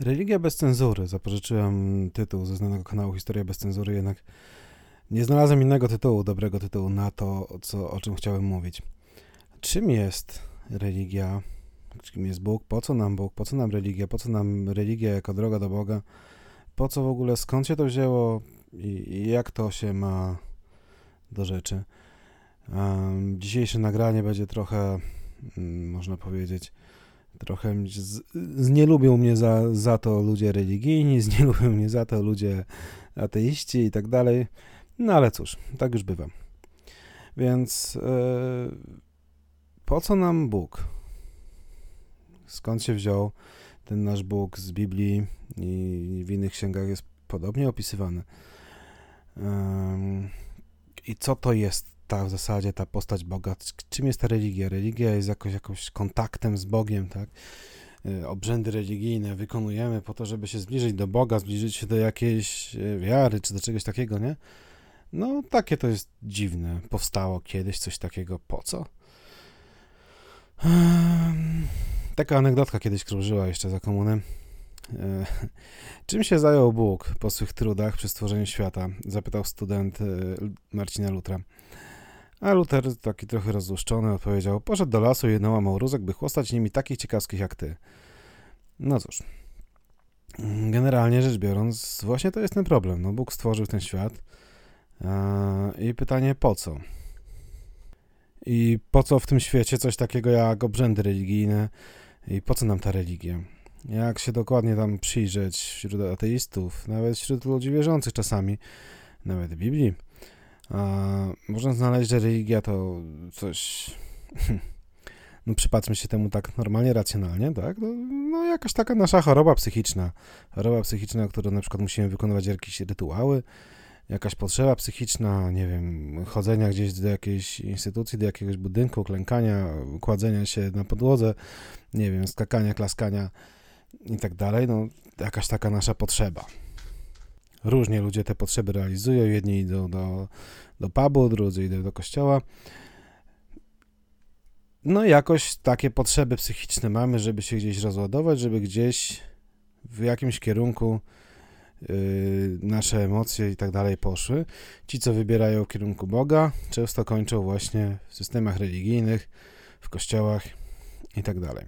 Religia bez cenzury. Zapożyczyłem tytuł ze znanego kanału Historia bez cenzury, jednak nie znalazłem innego tytułu, dobrego tytułu na to, co, o czym chciałem mówić. Czym jest religia? Czym jest Bóg? Po co nam Bóg? Po co nam religia? Po co nam religia jako droga do Boga? Po co w ogóle, skąd się to wzięło i, i jak to się ma do rzeczy? Um, dzisiejsze nagranie będzie trochę, um, można powiedzieć, trochę z, znielubią mnie za, za to ludzie religijni, znielubią mnie za to ludzie ateiści i tak dalej. No ale cóż, tak już bywa. Więc yy, po co nam Bóg? Skąd się wziął ten nasz Bóg z Biblii i w innych księgach jest podobnie opisywany? Yy, I co to jest ta w zasadzie ta postać Boga. Czym jest ta religia? Religia jest jakoś, jakoś kontaktem z Bogiem, tak? Y, obrzędy religijne wykonujemy po to, żeby się zbliżyć do Boga, zbliżyć się do jakiejś y, wiary czy do czegoś takiego, nie? No, takie to jest dziwne. Powstało kiedyś coś takiego. Po co? Taka anegdotka kiedyś krążyła jeszcze za komuny. E, czym się zajął Bóg po swych trudach przy stworzeniu świata? Zapytał student Marcina Lutra. A Luther, taki trochę rozłuszczony, odpowiedział: Poszedł do lasu i nałamał rózek, by chłostać nimi takich ciekawskich jak ty. No cóż. Generalnie rzecz biorąc, właśnie to jest ten problem. No, Bóg stworzył ten świat. I pytanie po co? I po co w tym świecie coś takiego jak obrzędy religijne? I po co nam ta religia? Jak się dokładnie tam przyjrzeć wśród ateistów, nawet wśród ludzi wierzących czasami, nawet w Biblii, można znaleźć, że religia to coś. No, przypatrzmy się temu tak normalnie, racjonalnie, tak? No, no, jakaś taka nasza choroba psychiczna. Choroba psychiczna, która na przykład musimy wykonywać jakieś rytuały, jakaś potrzeba psychiczna, nie wiem, chodzenia gdzieś do jakiejś instytucji, do jakiegoś budynku, klękania, kładzenia się na podłodze, nie wiem, skakania, klaskania i tak dalej. No, jakaś taka nasza potrzeba. Różnie ludzie te potrzeby realizują. Jedni idą do, do pubu, drudzy idą do kościoła. No jakoś takie potrzeby psychiczne mamy, żeby się gdzieś rozładować, żeby gdzieś w jakimś kierunku yy, nasze emocje i tak dalej poszły. Ci, co wybierają w kierunku Boga, często kończą właśnie w systemach religijnych, w kościołach i tak dalej.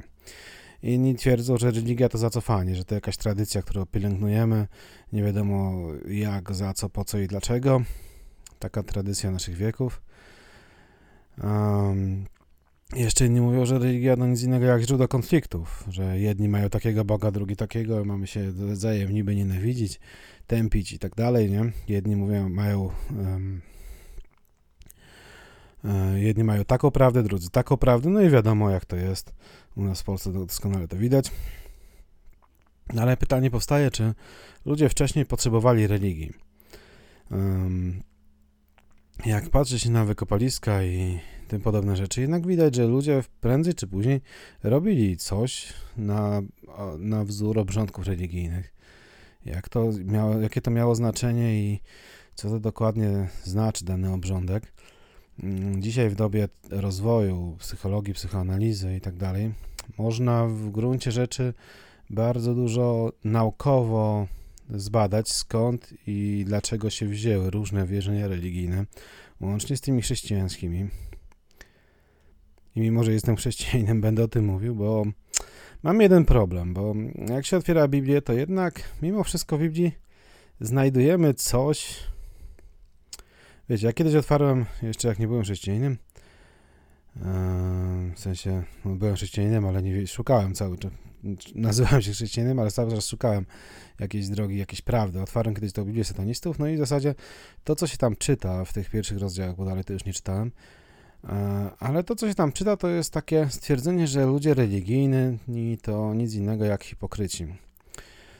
Inni twierdzą, że religia to zacofanie, że to jakaś tradycja, którą pielęgnujemy, nie wiadomo jak, za co, po co i dlaczego. Taka tradycja naszych wieków. Um, jeszcze inni mówią, że religia to nic innego jak źródło konfliktów, że jedni mają takiego Boga, drugi takiego, mamy się wzajem niby nienawidzić, tępić i tak dalej, nie? Jedni mówią, mają um, jedni mają taką prawdę, drudzy taką prawdę, no i wiadomo jak to jest. U nas w Polsce doskonale to widać. Ale pytanie powstaje, czy ludzie wcześniej potrzebowali religii. Jak patrzy się na wykopaliska i tym podobne rzeczy, jednak widać, że ludzie prędzej czy później robili coś na, na wzór obrządków religijnych. Jak to miało, jakie to miało znaczenie i co to dokładnie znaczy dany obrządek. Mm, dzisiaj w dobie rozwoju psychologii, psychoanalizy i tak dalej, można w gruncie rzeczy bardzo dużo naukowo zbadać, skąd i dlaczego się wzięły różne wierzenia religijne, łącznie z tymi chrześcijańskimi. I mimo, że jestem chrześcijaninem, będę o tym mówił, bo mam jeden problem, bo jak się otwiera Biblię, to jednak mimo wszystko w Biblii znajdujemy coś, Wiecie, ja kiedyś otwarłem, jeszcze jak nie byłem chrześcijaninem, w sensie, no byłem chrześcijaninem, ale nie szukałem cały czas, nazywałem się chrześcijaninem, ale cały czas szukałem jakiejś drogi, jakiejś prawdy. Otwarłem kiedyś to Biblię satanistów, no i w zasadzie to, co się tam czyta w tych pierwszych rozdziałach, bo dalej to już nie czytałem, ale to, co się tam czyta, to jest takie stwierdzenie, że ludzie religijni to nic innego jak hipokryci.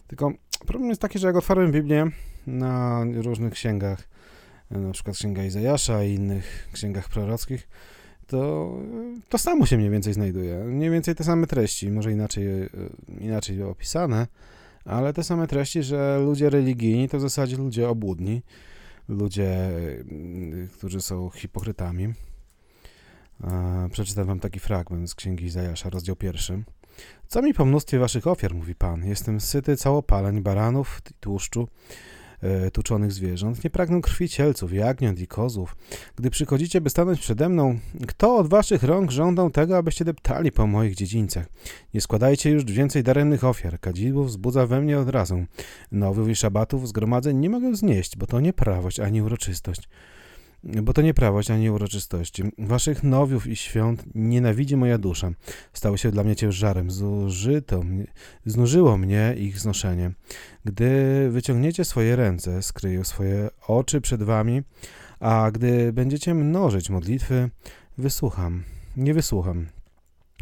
Tylko problem jest taki, że jak otwarłem Biblię na różnych księgach, na przykład Księga Izajasza i innych księgach prorockich, to to samo się mniej więcej znajduje. Mniej więcej te same treści, może inaczej, inaczej opisane, ale te same treści, że ludzie religijni to w zasadzie ludzie obłudni, ludzie, którzy są hipokrytami. Przeczytam wam taki fragment z Księgi Izajasza, rozdział pierwszy. Co mi po mnóstwie waszych ofiar, mówi Pan. Jestem syty całopaleń, baranów, tłuszczu, e, tuczonych zwierząt. Nie pragnę krwi cielców, jagniąt i kozów. Gdy przychodzicie, by stanąć przede mną, kto od waszych rąk żądał tego, abyście deptali po moich dziedzińcach? Nie składajcie już więcej daremnych ofiar. Kadzidło wzbudza we mnie od razu. Nowych i szabatów zgromadzeń nie mogę znieść, bo to nie prawość ani uroczystość bo to nie prawość ani uroczystości. Waszych nowiów i świąt nienawidzi moja dusza. Stały się dla mnie ciężarem. Zużyto mnie, znużyło mnie ich znoszenie. Gdy wyciągniecie swoje ręce, skryję swoje oczy przed wami, a gdy będziecie mnożyć modlitwy, wysłucham. Nie wysłucham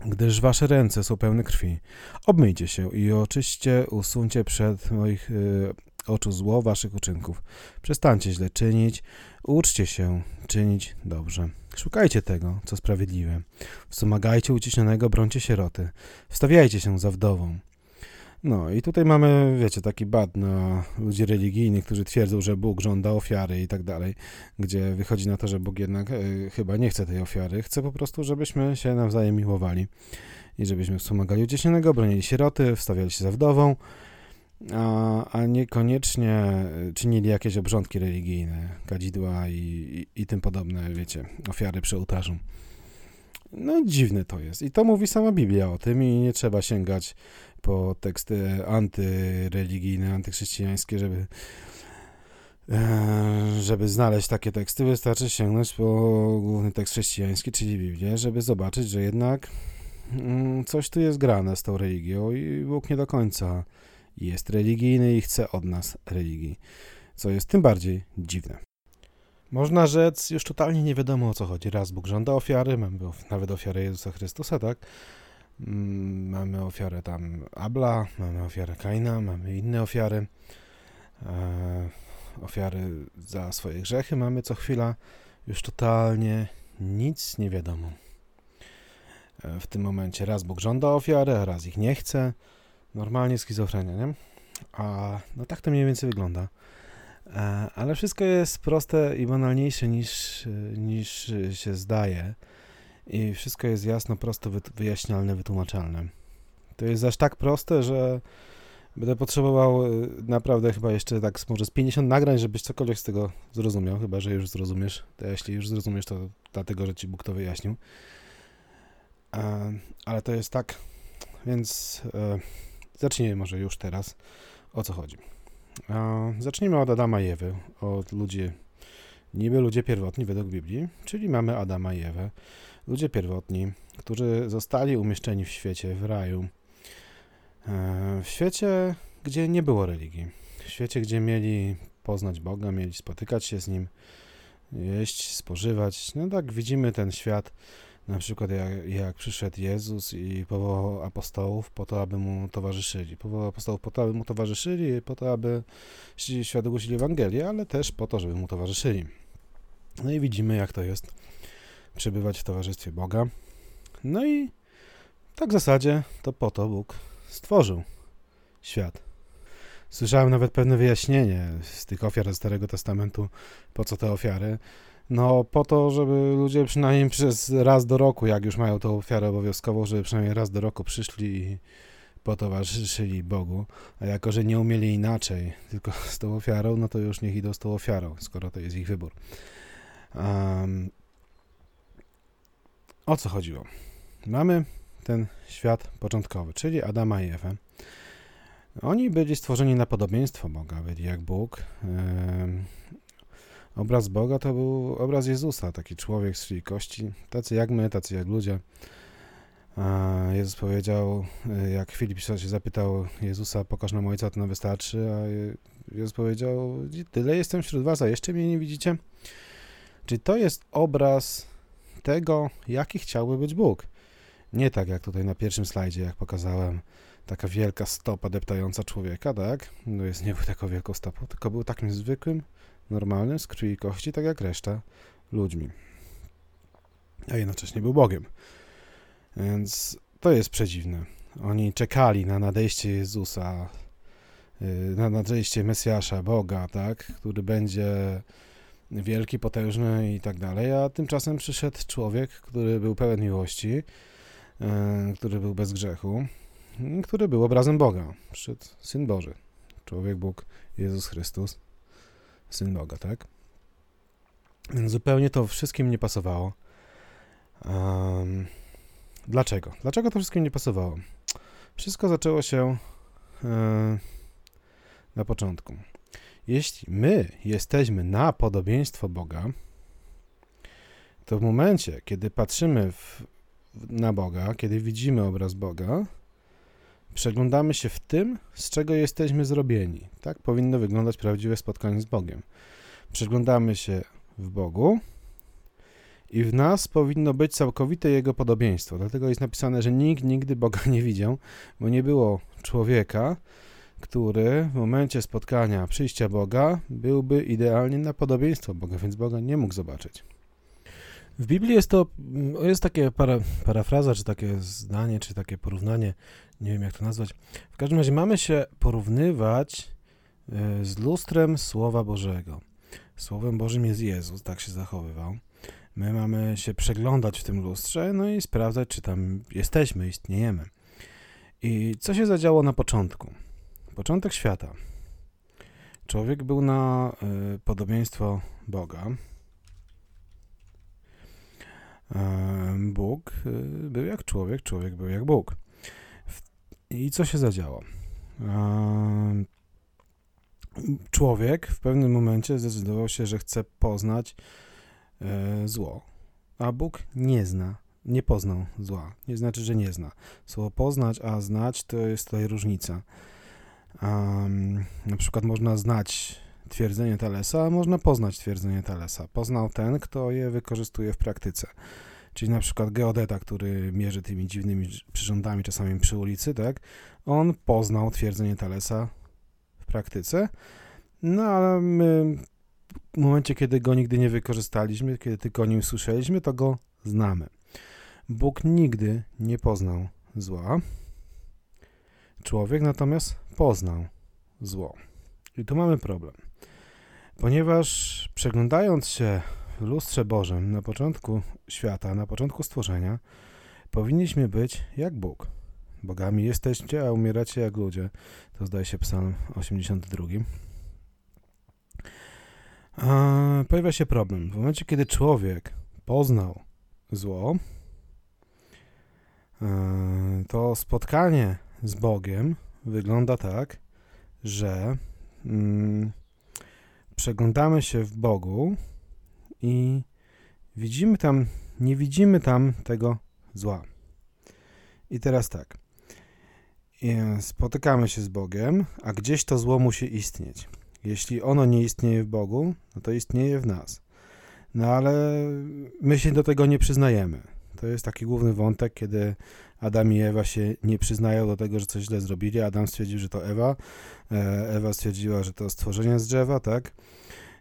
gdyż wasze ręce są pełne krwi. Obmyjcie się i oczyście usuńcie przed moich y, oczu zło waszych uczynków. Przestańcie źle czynić, uczcie się czynić dobrze. Szukajcie tego, co sprawiedliwe. Wspomagajcie uciśnionego, brońcie sieroty. Wstawiajcie się za wdową. No i tutaj mamy, wiecie, taki bad na ludzi religijnych, którzy twierdzą, że Bóg żąda ofiary i tak dalej, gdzie wychodzi na to, że Bóg jednak y, chyba nie chce tej ofiary. Chce po prostu, żebyśmy się nawzajem miłowali i żebyśmy wspomagali uciśnionego, bronili sieroty, wstawiali się za wdową, a, a niekoniecznie czynili jakieś obrządki religijne, kadzidła i, i, i tym podobne, wiecie, ofiary przy ołtarzu. No dziwne to jest. I to mówi sama Biblia o tym i nie trzeba sięgać po teksty antyreligijne, antychrześcijańskie, żeby e, żeby znaleźć takie teksty, wystarczy sięgnąć po główny tekst chrześcijański, czyli Biblię, żeby zobaczyć, że jednak mm, coś tu jest grane z tą religią i Bóg nie do końca jest religijny i chce od nas religii, co jest tym bardziej dziwne. Można rzec, już totalnie nie wiadomo o co chodzi. Raz Bóg żąda ofiary, mamy nawet ofiarę Jezusa Chrystusa, tak? Mm, mamy ofiarę tam Abla, mamy ofiarę Kaina, mamy inne ofiary. E, ofiary za swoje grzechy mamy co chwila. Już totalnie nic nie wiadomo. E, w tym momencie raz Bóg żąda ofiary, a raz ich nie chce. Normalnie schizofrenia, nie? A no tak to mniej więcej wygląda. E, ale wszystko jest proste i banalniejsze niż, niż się zdaje. I wszystko jest jasno, prosto wyjaśnialne, wytłumaczalne. To jest aż tak proste, że będę potrzebował y, naprawdę chyba jeszcze tak może z 50 nagrań, żebyś cokolwiek z tego zrozumiał, chyba że już zrozumiesz. To jeśli już zrozumiesz, to dlatego, że ci Bóg to wyjaśnił. E, ale to jest tak, więc e, zacznijmy może już teraz, o co chodzi. Zacznijmy od Adama i Ewy, od ludzi, niby ludzie pierwotni według Biblii, czyli mamy Adama i Ewę ludzie pierwotni, którzy zostali umieszczeni w świecie, w raju, e, w świecie, gdzie nie było religii, w świecie, gdzie mieli poznać Boga, mieli spotykać się z Nim, jeść, spożywać. No tak widzimy ten świat, na przykład jak, jak przyszedł Jezus i powołał apostołów po to, aby Mu towarzyszyli. Powołał apostołów po to, aby Mu towarzyszyli, po to, aby świat głosili Ewangelię, ale też po to, żeby Mu towarzyszyli. No i widzimy, jak to jest przebywać w towarzystwie Boga. No i tak w zasadzie to po to Bóg stworzył świat. Słyszałem nawet pewne wyjaśnienie z tych ofiar Starego Testamentu, po co te ofiary. No, po to, żeby ludzie przynajmniej przez raz do roku, jak już mają tą ofiarę obowiązkową, żeby przynajmniej raz do roku przyszli i potowarzyszyli Bogu. A jako, że nie umieli inaczej, tylko z tą ofiarą, no to już niech idą z tą ofiarą, skoro to jest ich wybór. Um, o co chodziło? Mamy ten świat początkowy, czyli Adama i Ewę. Oni byli stworzeni na podobieństwo Boga, byli jak Bóg. Obraz Boga to był obraz Jezusa, taki człowiek z kości, tacy jak my, tacy jak ludzie. Jezus powiedział, jak Filip się zapytał Jezusa, pokaż nam Ojca, to nam wystarczy, a Jezus powiedział, tyle jestem wśród was, a jeszcze mnie nie widzicie? Czy to jest obraz tego, jaki chciałby być Bóg. Nie tak jak tutaj na pierwszym slajdzie, jak pokazałem, taka wielka stopa deptająca człowieka, tak? No jest nie był taką wielką stopą, tylko był takim zwykłym, normalnym, z krwi i kości, tak jak reszta ludźmi. A jednocześnie był Bogiem. Więc to jest przedziwne. Oni czekali na nadejście Jezusa, y, na nadejście Mesjasza, Boga, tak? Który będzie wielki, potężny i tak dalej, a tymczasem przyszedł człowiek, który był pełen miłości, e, który był bez grzechu, który był obrazem Boga, przyszedł Syn Boży, człowiek Bóg, Jezus Chrystus, Syn Boga, tak? Więc zupełnie to wszystkim nie pasowało. Um, dlaczego? Dlaczego to wszystkim nie pasowało? Wszystko zaczęło się e, na początku. Jeśli my jesteśmy na podobieństwo Boga, to w momencie, kiedy patrzymy w, na Boga, kiedy widzimy obraz Boga, przeglądamy się w tym, z czego jesteśmy zrobieni. Tak powinno wyglądać prawdziwe spotkanie z Bogiem. Przeglądamy się w Bogu i w nas powinno być całkowite Jego podobieństwo. Dlatego jest napisane, że nikt nigdy Boga nie widział, bo nie było człowieka, który w momencie spotkania, przyjścia Boga byłby idealnie na podobieństwo Boga, więc Boga nie mógł zobaczyć. W Biblii jest to, jest takie para, parafraza, czy takie zdanie, czy takie porównanie, nie wiem jak to nazwać. W każdym razie mamy się porównywać e, z lustrem Słowa Bożego. Słowem Bożym jest Jezus, tak się zachowywał. My mamy się przeglądać w tym lustrze, no i sprawdzać, czy tam jesteśmy, istniejemy. I co się zadziało na początku? Początek świata. Człowiek był na y, podobieństwo Boga. Bóg y, był jak człowiek, człowiek był jak Bóg. I co się zadziało? człowiek w pewnym momencie zdecydował się, że chce poznać zło, a Bóg nie zna nie poznał zła. Nie znaczy, że nie zna. Słowo poznać, a znać to jest tutaj różnica. Na przykład można znać twierdzenie Talesa, można poznać twierdzenie Talesa. Poznał ten, kto je wykorzystuje w praktyce. Czyli na przykład geodeta, który mierzy tymi dziwnymi przyrządami czasami przy ulicy, tak? On poznał twierdzenie Talesa w praktyce, no ale my w momencie, kiedy go nigdy nie wykorzystaliśmy, kiedy tylko o nim słyszeliśmy, to go znamy. Bóg nigdy nie poznał zła. Człowiek natomiast poznał zło. I tu mamy problem. Ponieważ przeglądając się w lustrze Bożym na początku świata, na początku stworzenia, powinniśmy być jak Bóg. Bogami jesteście, a umieracie jak ludzie. To zdaje się Psalm 82. A pojawia się problem. W momencie, kiedy człowiek poznał zło, e, to spotkanie z Bogiem wygląda tak, że mm, przeglądamy się w Bogu i widzimy tam, nie widzimy tam tego zła. I teraz tak. Spotykamy się z Bogiem, a gdzieś to zło musi istnieć. Jeśli ono nie istnieje w Bogu, no to istnieje w nas. No ale my się do tego nie przyznajemy. To jest taki główny wątek, kiedy Adam i Ewa się nie przyznają do tego, że coś źle zrobili. Adam stwierdził, że to Ewa. E, Ewa stwierdziła, że to stworzenie z drzewa, tak?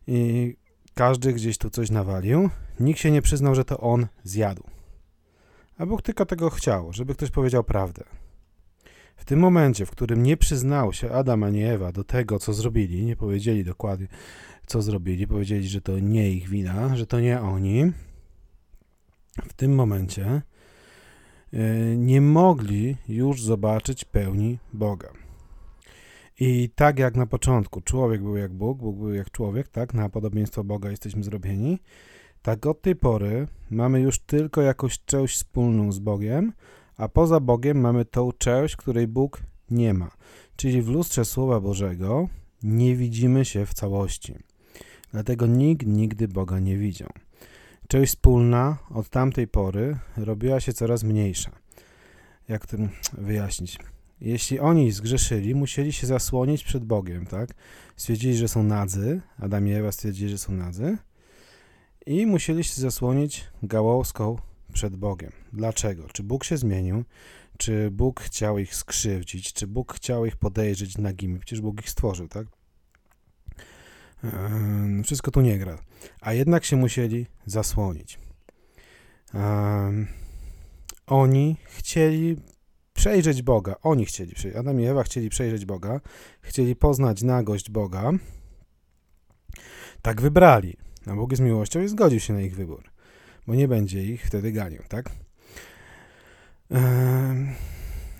I każdy gdzieś tu coś nawalił. Nikt się nie przyznał, że to on zjadł. A Bóg tylko tego chciał, żeby ktoś powiedział prawdę. W tym momencie, w którym nie przyznał się Adam ani Ewa do tego, co zrobili, nie powiedzieli dokładnie, co zrobili, powiedzieli, że to nie ich wina, że to nie oni, w tym momencie e, nie mogli już zobaczyć pełni Boga. I tak jak na początku człowiek był jak Bóg, Bóg był jak człowiek, tak, na podobieństwo Boga jesteśmy zrobieni, tak od tej pory mamy już tylko jakąś część wspólną z Bogiem, a poza Bogiem mamy tą część, której Bóg nie ma. Czyli w lustrze Słowa Bożego nie widzimy się w całości. Dlatego nikt nigdy Boga nie widział. Część wspólna od tamtej pory robiła się coraz mniejsza. Jak to wyjaśnić? Jeśli oni zgrzeszyli, musieli się zasłonić przed Bogiem, tak? Stwierdzili, że są nadzy, Adam i Ewa stwierdzili, że są nadzy i musieli się zasłonić gałązką przed Bogiem. Dlaczego? Czy Bóg się zmienił? Czy Bóg chciał ich skrzywdzić? Czy Bóg chciał ich podejrzeć nagimi? Przecież Bóg ich stworzył, tak? Wszystko tu nie gra. A jednak się musieli zasłonić. Oni chcieli przejrzeć Boga. Oni chcieli. Adam i Ewa chcieli przejrzeć Boga. Chcieli poznać nagość Boga. Tak wybrali. A Bóg z miłością i zgodził się na ich wybór. Bo nie będzie ich wtedy ganił, tak?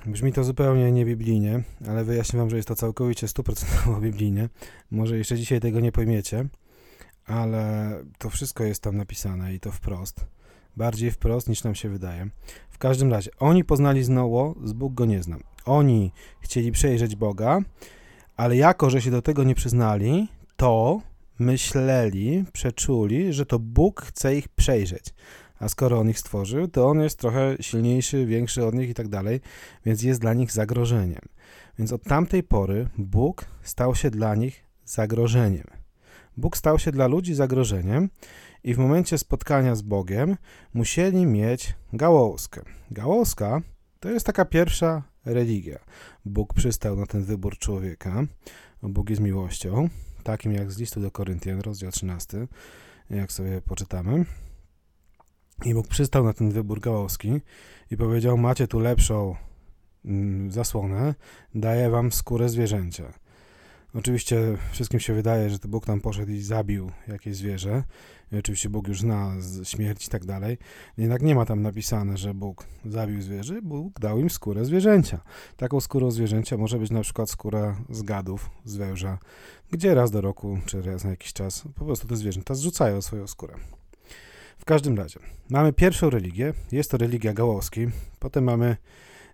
Brzmi to zupełnie niebiblijnie, ale wyjaśnię wam, że jest to całkowicie stuprocentowo biblijnie. Może jeszcze dzisiaj tego nie pojmiecie, ale to wszystko jest tam napisane i to wprost. Bardziej wprost niż nam się wydaje. W każdym razie, oni poznali znowu, z Bóg go nie znam. Oni chcieli przejrzeć Boga, ale jako, że się do tego nie przyznali, to myśleli, przeczuli, że to Bóg chce ich przejrzeć. A skoro on ich stworzył, to on jest trochę silniejszy, większy od nich i tak dalej, więc jest dla nich zagrożeniem. Więc od tamtej pory Bóg stał się dla nich zagrożeniem. Bóg stał się dla ludzi zagrożeniem i w momencie spotkania z Bogiem musieli mieć gałązkę. Gałązka to jest taka pierwsza religia. Bóg przystał na ten wybór człowieka. Bóg jest miłością, takim jak z listu do Koryntian, rozdział 13, jak sobie poczytamy. I Bóg przystał na ten wybór gałązki i powiedział: Macie tu lepszą mm, zasłonę, daję wam skórę zwierzęcia. Oczywiście wszystkim się wydaje, że to Bóg tam poszedł i zabił jakieś zwierzę. I oczywiście Bóg już zna śmierć i tak dalej. Jednak nie ma tam napisane, że Bóg zabił zwierzę, Bóg dał im skórę zwierzęcia. Taką skórą zwierzęcia może być na przykład skóra z gadów, z węża, gdzie raz do roku, czy raz na jakiś czas po prostu te zwierzęta zrzucają swoją skórę. W każdym razie, mamy pierwszą religię, jest to religia Gałowski, potem mamy,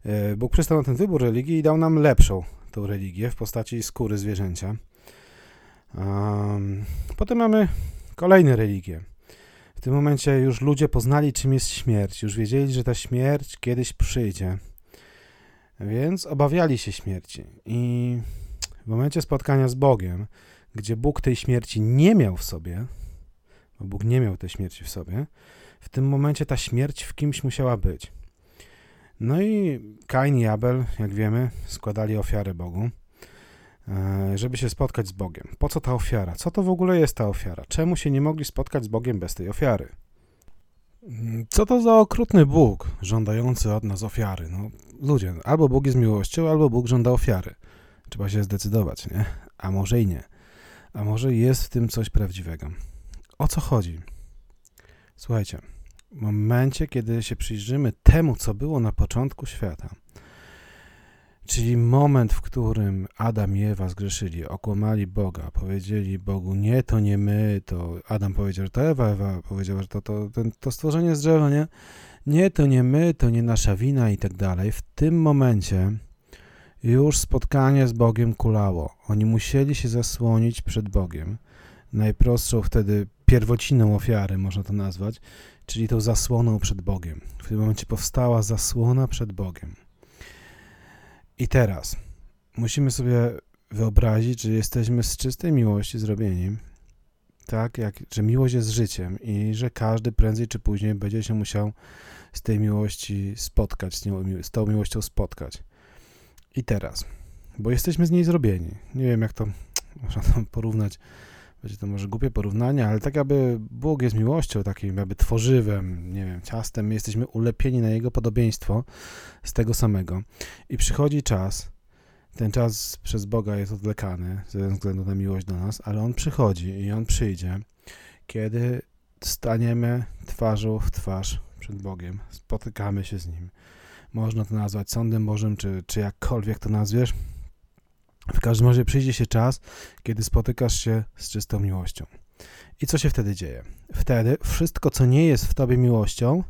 e, Bóg przystał na ten wybór religii i dał nam lepszą tą religię w postaci skóry zwierzęcia. Potem mamy kolejne religie. W tym momencie już ludzie poznali, czym jest śmierć, już wiedzieli, że ta śmierć kiedyś przyjdzie. Więc obawiali się śmierci. I w momencie spotkania z Bogiem, gdzie Bóg tej śmierci nie miał w sobie, bo Bóg nie miał tej śmierci w sobie, w tym momencie ta śmierć w kimś musiała być. No i Kain i Abel, jak wiemy, składali ofiary Bogu, e, żeby się spotkać z Bogiem. Po co ta ofiara? Co to w ogóle jest ta ofiara? Czemu się nie mogli spotkać z Bogiem bez tej ofiary? Co to za okrutny Bóg żądający od nas ofiary? No, ludzie, albo Bóg jest miłością, albo Bóg żąda ofiary. Trzeba się zdecydować, nie? A może i nie. A może jest w tym coś prawdziwego. O co chodzi? Słuchajcie, momencie, kiedy się przyjrzymy temu, co było na początku świata, czyli moment, w którym Adam i Ewa zgrzeszyli, okłamali Boga, powiedzieli Bogu, nie, to nie my, to Adam powiedział, że to Ewa, Ewa powiedziała, że to, to, to, stworzenie z drzewa, nie? Nie, to nie my, to nie nasza wina i tak dalej. W tym momencie już spotkanie z Bogiem kulało. Oni musieli się zasłonić przed Bogiem. Najprostszą wtedy pierwociną ofiary, można to nazwać, czyli tą zasłoną przed Bogiem. W tym momencie powstała zasłona przed Bogiem. I teraz musimy sobie wyobrazić, że jesteśmy z czystej miłości zrobieni, tak, jak, że miłość jest życiem i że każdy prędzej czy później będzie się musiał z tej miłości spotkać, z, nią, z tą miłością spotkać. I teraz, bo jesteśmy z niej zrobieni. Nie wiem, jak to można porównać będzie to może głupie porównanie, ale tak jakby Bóg jest miłością, takim jakby tworzywem, nie wiem, ciastem, my jesteśmy ulepieni na Jego podobieństwo z tego samego. I przychodzi czas, ten czas przez Boga jest odwlekany ze względu na miłość do nas, ale On przychodzi i On przyjdzie, kiedy staniemy twarzą w twarz przed Bogiem, spotykamy się z Nim. Można to nazwać sądem Bożym, czy, czy jakkolwiek to nazwiesz, w każdym razie przyjdzie się czas, kiedy spotykasz się z czystą miłością. I co się wtedy dzieje? Wtedy wszystko, co nie jest w tobie miłością,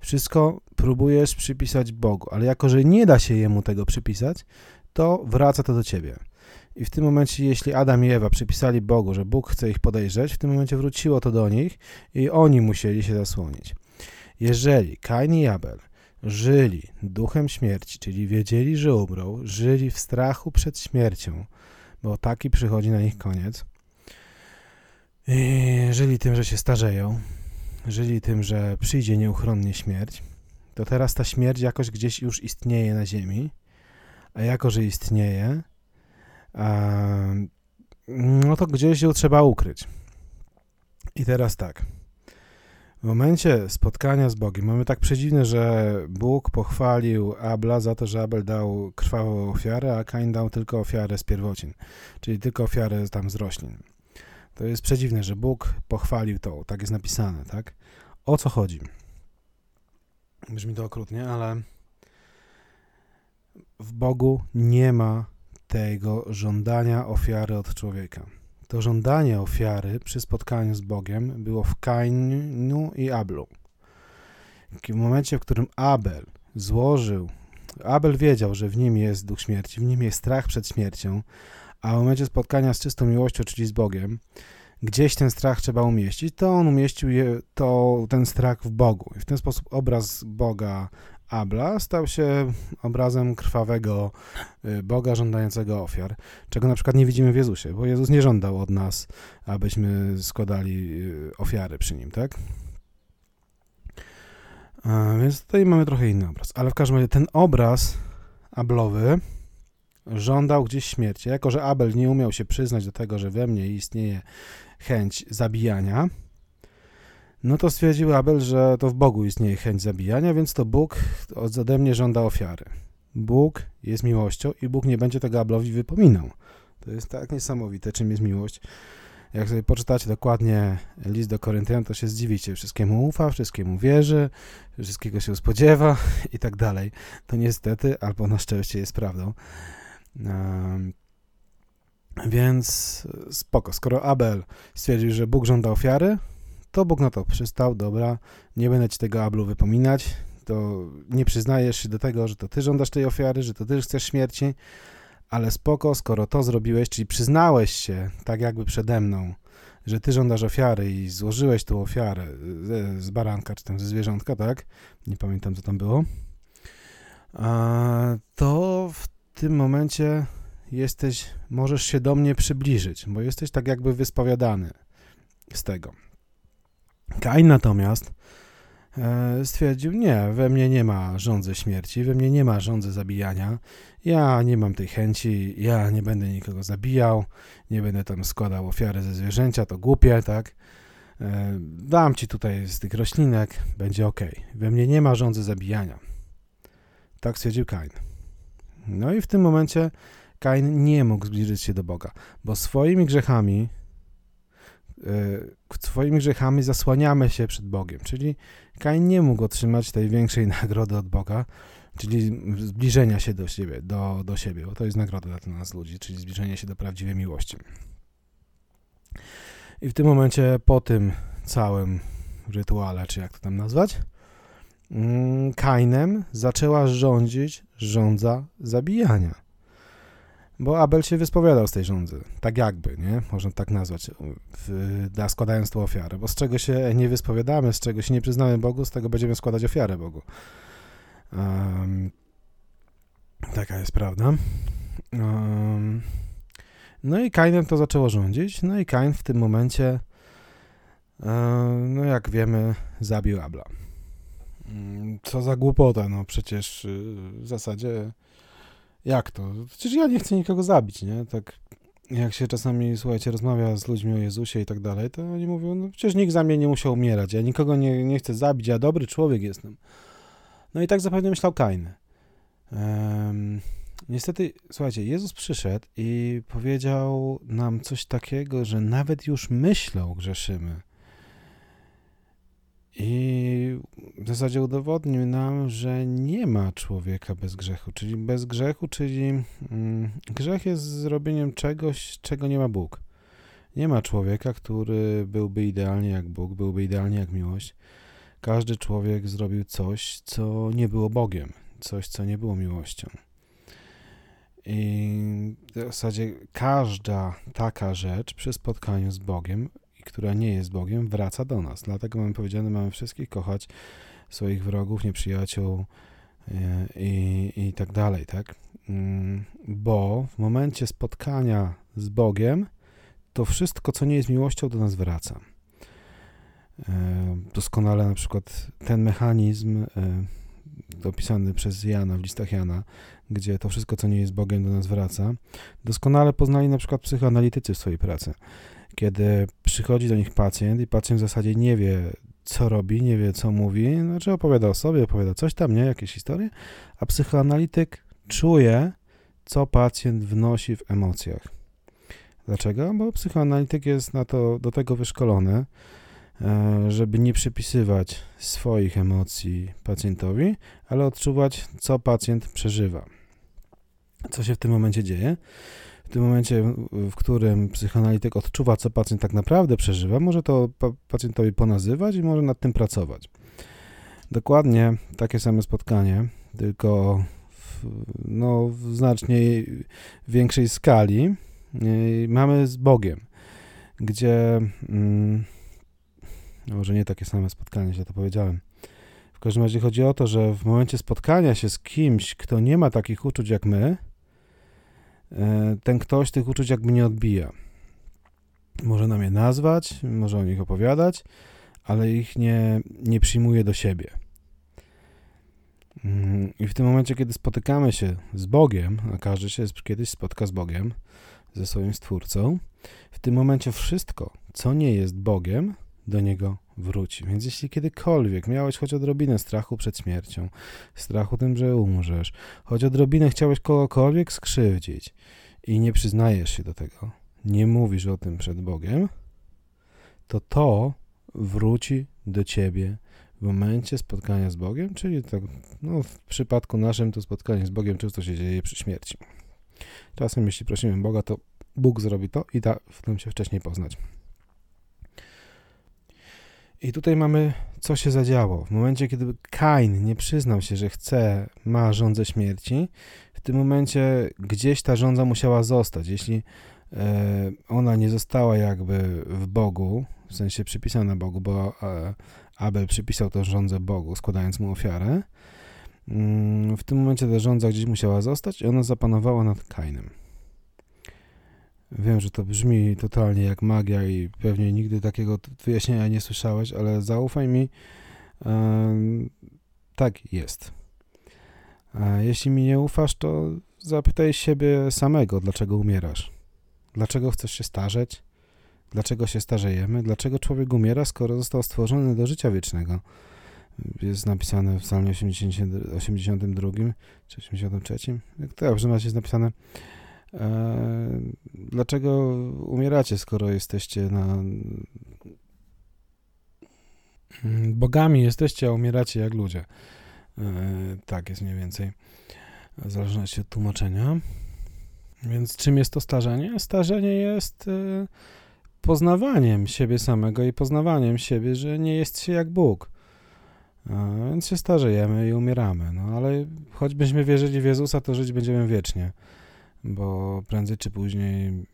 wszystko próbujesz przypisać Bogu, ale jako, że nie da się Jemu tego przypisać, to wraca to do ciebie. I w tym momencie, jeśli Adam i Ewa przypisali Bogu, że Bóg chce ich podejrzeć, w tym momencie wróciło to do nich i oni musieli się zasłonić. Jeżeli Kain i Abel żyli duchem śmierci, czyli wiedzieli, że umrą, żyli w strachu przed śmiercią, bo taki przychodzi na nich koniec. I żyli tym, że się starzeją, żyli tym, że przyjdzie nieuchronnie śmierć, to teraz ta śmierć jakoś gdzieś już istnieje na ziemi, a jako, że istnieje, no to gdzieś ją trzeba ukryć. I teraz tak. W momencie spotkania z Bogiem mamy tak przedziwne, że Bóg pochwalił Abla za to, że Abel dał krwawą ofiarę, a Kain dał tylko ofiarę z pierwocin, czyli tylko ofiarę tam z roślin. To jest przedziwne, że Bóg pochwalił to, tak jest napisane, tak? O co chodzi? Brzmi to okrutnie, ale w Bogu nie ma tego żądania ofiary od człowieka. To żądanie ofiary przy spotkaniu z Bogiem było w Kainu i Ablu. W momencie, w którym Abel złożył, Abel wiedział, że w nim jest duch śmierci, w nim jest strach przed śmiercią, a w momencie spotkania z czystą miłością, czyli z Bogiem, gdzieś ten strach trzeba umieścić, to on umieścił je, to, ten strach w Bogu. I w ten sposób obraz Boga Abla stał się obrazem krwawego y, Boga żądającego ofiar, czego na przykład nie widzimy w Jezusie, bo Jezus nie żądał od nas, abyśmy składali y, ofiary przy Nim, tak? Więc tutaj mamy trochę inny obraz, ale w każdym razie ten obraz Ablowy żądał gdzieś śmierci. Jako, że Abel nie umiał się przyznać do tego, że we mnie istnieje chęć zabijania, no to stwierdził Abel, że to w Bogu istnieje chęć zabijania, więc to Bóg ode mnie żąda ofiary. Bóg jest miłością i Bóg nie będzie tego Ablowi wypominał. To jest tak niesamowite, czym jest miłość. Jak sobie poczytacie dokładnie list do Koryntian, to się zdziwicie. Wszystkiemu ufa, wszystkiemu wierzy, wszystkiego się spodziewa i tak dalej. To niestety, albo na szczęście jest prawdą. Więc spoko. Skoro Abel stwierdził, że Bóg żąda ofiary, to Bóg na to przystał, dobra, nie będę ci tego Ablu wypominać, to nie przyznajesz się do tego, że to ty żądasz tej ofiary, że to ty chcesz śmierci, ale spoko, skoro to zrobiłeś, czyli przyznałeś się, tak jakby przede mną, że ty żądasz ofiary i złożyłeś tą ofiarę z, z baranka, czy tam ze zwierzątka, tak? Nie pamiętam, co tam było. A, to w tym momencie jesteś, możesz się do mnie przybliżyć, bo jesteś tak jakby wyspowiadany z tego. Kain natomiast e, stwierdził, nie, we mnie nie ma żądzy śmierci, we mnie nie ma żądzy zabijania, ja nie mam tej chęci, ja nie będę nikogo zabijał, nie będę tam składał ofiary ze zwierzęcia, to głupie, tak? E, dam ci tutaj z tych roślinek, będzie ok. We mnie nie ma żądzy zabijania. Tak stwierdził Kain. No i w tym momencie Kain nie mógł zbliżyć się do Boga, bo swoimi grzechami swoimi grzechami zasłaniamy się przed Bogiem. Czyli Kain nie mógł otrzymać tej większej nagrody od Boga, czyli zbliżenia się do siebie, do, do siebie, bo to jest nagroda dla nas ludzi, czyli zbliżenie się do prawdziwej miłości. I w tym momencie, po tym całym rytuale, czy jak to tam nazwać, mm, Kainem zaczęła rządzić rządza zabijania. Bo Abel się wyspowiadał z tej rządzy, tak jakby, nie? Można tak nazwać, w, da, składając tą ofiarę. Bo z czego się nie wyspowiadamy, z czego się nie przyznamy Bogu, z tego będziemy składać ofiarę Bogu. Um, taka jest prawda. Um, no i Kainem to zaczęło rządzić, no i Kain w tym momencie, um, no jak wiemy, zabił Abla. Mm, co za głupota, no przecież y, w zasadzie jak to? Przecież ja nie chcę nikogo zabić, nie? Tak jak się czasami, słuchajcie, rozmawia z ludźmi o Jezusie i tak dalej, to oni mówią, no przecież nikt za mnie nie musiał umierać, ja nikogo nie, nie chcę zabić, ja dobry człowiek jestem. No i tak zapewne myślał Kain. Um, niestety, słuchajcie, Jezus przyszedł i powiedział nam coś takiego, że nawet już myślą grzeszymy. I w zasadzie udowodnił nam, że nie ma człowieka bez grzechu, czyli bez grzechu, czyli mm, grzech jest zrobieniem czegoś, czego nie ma Bóg. Nie ma człowieka, który byłby idealnie jak Bóg, byłby idealnie jak miłość. Każdy człowiek zrobił coś, co nie było Bogiem, coś, co nie było miłością. I w zasadzie każda taka rzecz przy spotkaniu z Bogiem która nie jest Bogiem, wraca do nas. Dlatego mamy powiedziane, mamy wszystkich kochać, swoich wrogów, nieprzyjaciół e, i, i tak dalej, tak? Mm, bo w momencie spotkania z Bogiem, to wszystko, co nie jest miłością, do nas wraca. E, doskonale na przykład ten mechanizm e, opisany przez Jana w listach Jana, gdzie to wszystko, co nie jest Bogiem, do nas wraca, doskonale poznali na przykład psychoanalitycy w swojej pracy kiedy przychodzi do nich pacjent i pacjent w zasadzie nie wie, co robi, nie wie, co mówi, znaczy opowiada o sobie, opowiada coś tam, nie, jakieś historie, a psychoanalityk czuje, co pacjent wnosi w emocjach. Dlaczego? Bo psychoanalityk jest na to, do tego wyszkolony, e, żeby nie przypisywać swoich emocji pacjentowi, ale odczuwać, co pacjent przeżywa. Co się w tym momencie dzieje? W tym momencie, w którym psychoanalityk odczuwa, co pacjent tak naprawdę przeżywa, może to pacjentowi ponazywać i może nad tym pracować. Dokładnie takie same spotkanie, tylko w, no, w znacznie większej skali mamy z Bogiem, gdzie mm, może nie takie same spotkanie, źle to powiedziałem. W każdym razie chodzi o to, że w momencie spotkania się z kimś, kto nie ma takich uczuć jak my, ten ktoś tych uczuć jakby nie odbija. Może nam je nazwać, może o nich opowiadać, ale ich nie, nie przyjmuje do siebie. Mm, I w tym momencie, kiedy spotykamy się z Bogiem, a każdy się kiedyś spotka z Bogiem, ze swoim Stwórcą, w tym momencie wszystko, co nie jest Bogiem, do Niego wróci. Więc jeśli kiedykolwiek miałeś choć odrobinę strachu przed śmiercią, strachu tym, że umrzesz, choć odrobinę chciałeś kogokolwiek skrzywdzić i nie przyznajesz się do tego, nie mówisz o tym przed Bogiem, to to wróci do Ciebie w momencie spotkania z Bogiem, czyli tak, no, w przypadku naszym to spotkanie z Bogiem często się dzieje przy śmierci. Czasem, jeśli prosimy Boga, to Bóg zrobi to i da w tym się wcześniej poznać. I tutaj mamy, co się zadziało. W momencie, kiedy Kain nie przyznał się, że chce, ma żądzę śmierci, w tym momencie gdzieś ta żądza musiała zostać. Jeśli e, ona nie została jakby w Bogu, w sensie przypisana Bogu, bo e, Abel przypisał to żądzę Bogu, składając mu ofiarę, mm, w tym momencie ta żądza gdzieś musiała zostać i ona zapanowała nad Kainem. Wiem, że to brzmi totalnie jak magia i pewnie nigdy takiego wyjaśnienia nie słyszałeś, ale zaufaj mi, tak jest. jeśli mi nie ufasz, to zapytaj siebie samego, dlaczego umierasz. Dlaczego chcesz się starzeć? Dlaczego się starzejemy? Dlaczego człowiek umiera, skoro został stworzony do życia wiecznego? Jest napisane w psalmie 80, 82 czy 83. Jak to dobrze macie jest napisane dlaczego umieracie, skoro jesteście na. Bogami jesteście, a umieracie jak ludzie? E, tak jest mniej więcej, w zależności od tłumaczenia. Więc czym jest to starzenie? Starzenie jest e, poznawaniem siebie samego i poznawaniem siebie, że nie jest się jak Bóg. Więc się starzejemy i umieramy. No ale choćbyśmy wierzyli w Jezusa, to żyć będziemy wiecznie bo prędzej czy później,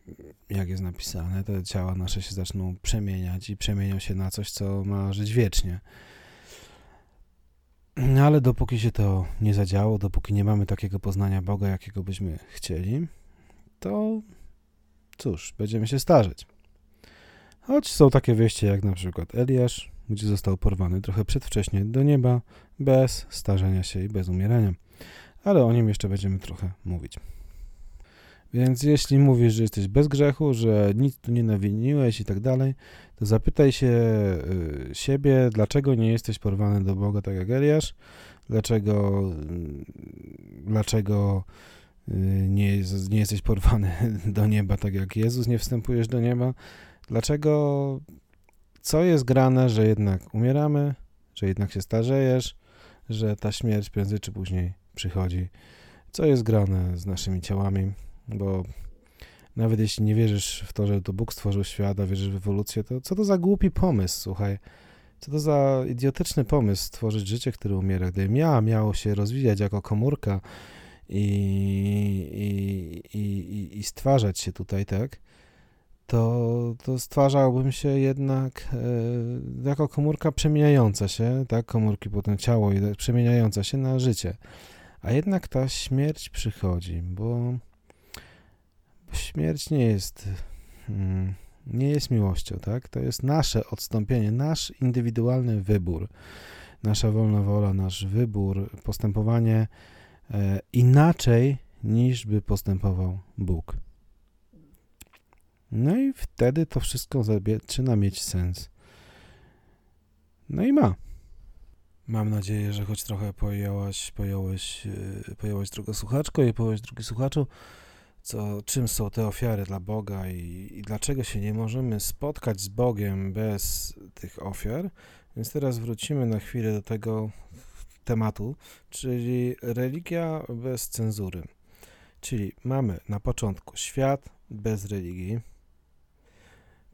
jak jest napisane, te ciała nasze się zaczną przemieniać i przemienią się na coś, co ma żyć wiecznie. Ale dopóki się to nie zadziało, dopóki nie mamy takiego poznania Boga, jakiego byśmy chcieli, to cóż, będziemy się starzeć. Choć są takie wieści jak na przykład Eliasz, gdzie został porwany trochę przedwcześnie do nieba, bez starzenia się i bez umierania. Ale o nim jeszcze będziemy trochę mówić. Więc jeśli mówisz, że jesteś bez grzechu, że nic tu nie nawiniłeś i tak dalej, to zapytaj się y, siebie, dlaczego nie jesteś porwany do Boga tak jak Eliasz, dlaczego, y, dlaczego y, nie, nie jesteś porwany do nieba tak jak Jezus, nie wstępujesz do nieba, dlaczego, co jest grane, że jednak umieramy, że jednak się starzejesz, że ta śmierć prędzej czy później przychodzi, co jest grane z naszymi ciałami, bo nawet jeśli nie wierzysz w to, że to Bóg stworzył świat, a wierzysz w ewolucję, to co to za głupi pomysł, słuchaj. Co to za idiotyczny pomysł stworzyć życie, które umiera. Gdybym ja miało się rozwijać jako komórka i, i, i, i stwarzać się tutaj, tak, to, to stwarzałbym się jednak e, jako komórka przemieniająca się, tak, komórki potem ciało przemieniająca się na życie. A jednak ta śmierć przychodzi, bo śmierć nie jest, mm, nie jest miłością, tak? To jest nasze odstąpienie, nasz indywidualny wybór, nasza wolna wola, nasz wybór, postępowanie e, inaczej niż by postępował Bóg. No i wtedy to wszystko zaczyna mieć sens. No i ma. Mam nadzieję, że choć trochę pojąłeś, pojąłeś, e, pojąłeś drugą słuchaczko i pojąłeś drugi słuchaczu, co, czym są te ofiary dla Boga i, i dlaczego się nie możemy spotkać z Bogiem bez tych ofiar. Więc teraz wrócimy na chwilę do tego tematu, czyli religia bez cenzury. Czyli mamy na początku świat bez religii,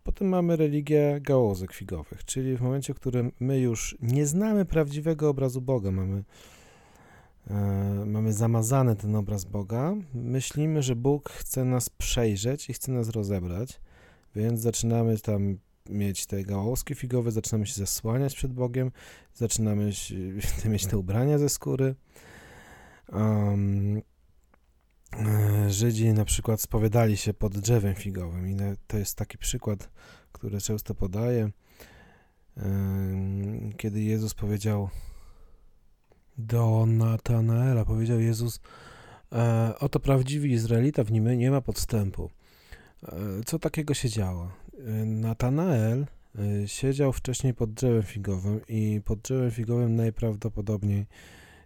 potem mamy religię gałązek figowych, czyli w momencie, w którym my już nie znamy prawdziwego obrazu Boga, mamy, mamy zamazany ten obraz Boga, myślimy, że Bóg chce nas przejrzeć i chce nas rozebrać, więc zaczynamy tam mieć te gałązki figowe, zaczynamy się zasłaniać przed Bogiem, zaczynamy mieć te ubrania ze skóry. Um, Żydzi na przykład spowiadali się pod drzewem figowym i to jest taki przykład, który często podaję, kiedy Jezus powiedział do Natanaela, powiedział Jezus, e, oto prawdziwy Izraelita, w nim nie ma podstępu. E, co takiego się działo? E, Natanael siedział wcześniej pod drzewem figowym i pod drzewem figowym najprawdopodobniej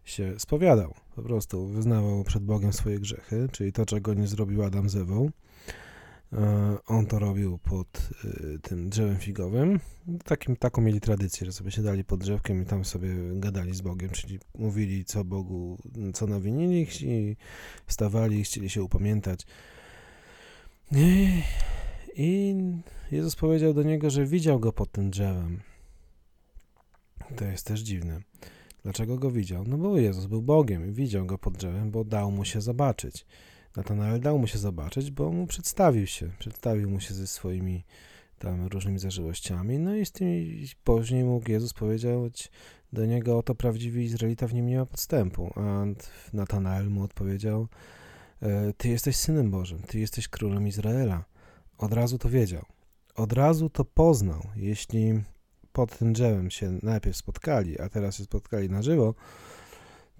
się spowiadał. Po prostu wyznawał przed Bogiem swoje grzechy, czyli to, czego nie zrobił Adam z Ewą. E, on to robił pod e, tym drzewem figowym. Takim, taką mieli tradycję, że sobie siadali pod drzewkiem i tam sobie gadali z Bogiem, czyli mówili, co Bogu, co nawinili i wstawali i chcieli się upamiętać. I Jezus powiedział do niego, że widział go pod tym drzewem. To jest też dziwne. Dlaczego go widział? No bo Jezus był Bogiem i widział go pod drzewem, bo dał mu się zobaczyć. Natanael dał mu się zobaczyć, bo mu przedstawił się. Przedstawił mu się ze swoimi tam różnymi zażyłościami. No i z tymi później mógł Jezus powiedzieć do niego, oto prawdziwy Izraelita, w nim nie ma podstępu. A Natanael mu odpowiedział, e, ty jesteś Synem Bożym, ty jesteś Królem Izraela. Od razu to wiedział. Od razu to poznał. Jeśli pod tym drzewem się najpierw spotkali, a teraz się spotkali na żywo,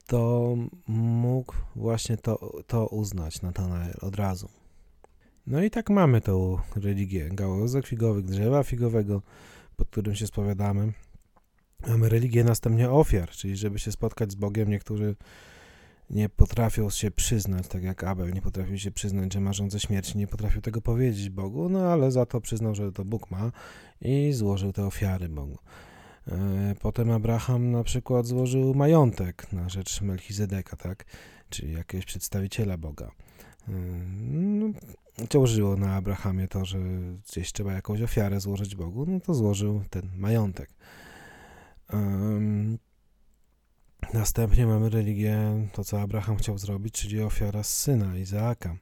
to mógł właśnie to, to uznać Natanael od razu. No i tak mamy tą religię gałązek figowych, drzewa figowego, pod którym się spowiadamy. Mamy religię następnie ofiar, czyli żeby się spotkać z Bogiem, niektórzy nie potrafią się przyznać, tak jak Abel nie potrafił się przyznać, że ma rządzę śmierci, nie potrafił tego powiedzieć Bogu, no ale za to przyznał, że to Bóg ma i złożył te ofiary Bogu. E, potem Abraham na przykład złożył majątek na rzecz Melchizedeka, tak? Czyli jakiegoś przedstawiciela Boga. E, no, ciążyło na Abrahamie to, że gdzieś trzeba jakąś ofiarę złożyć Bogu, no to złożył ten majątek. Następnie mamy religię, to co Abraham chciał zrobić, czyli ofiara z syna Izaaka.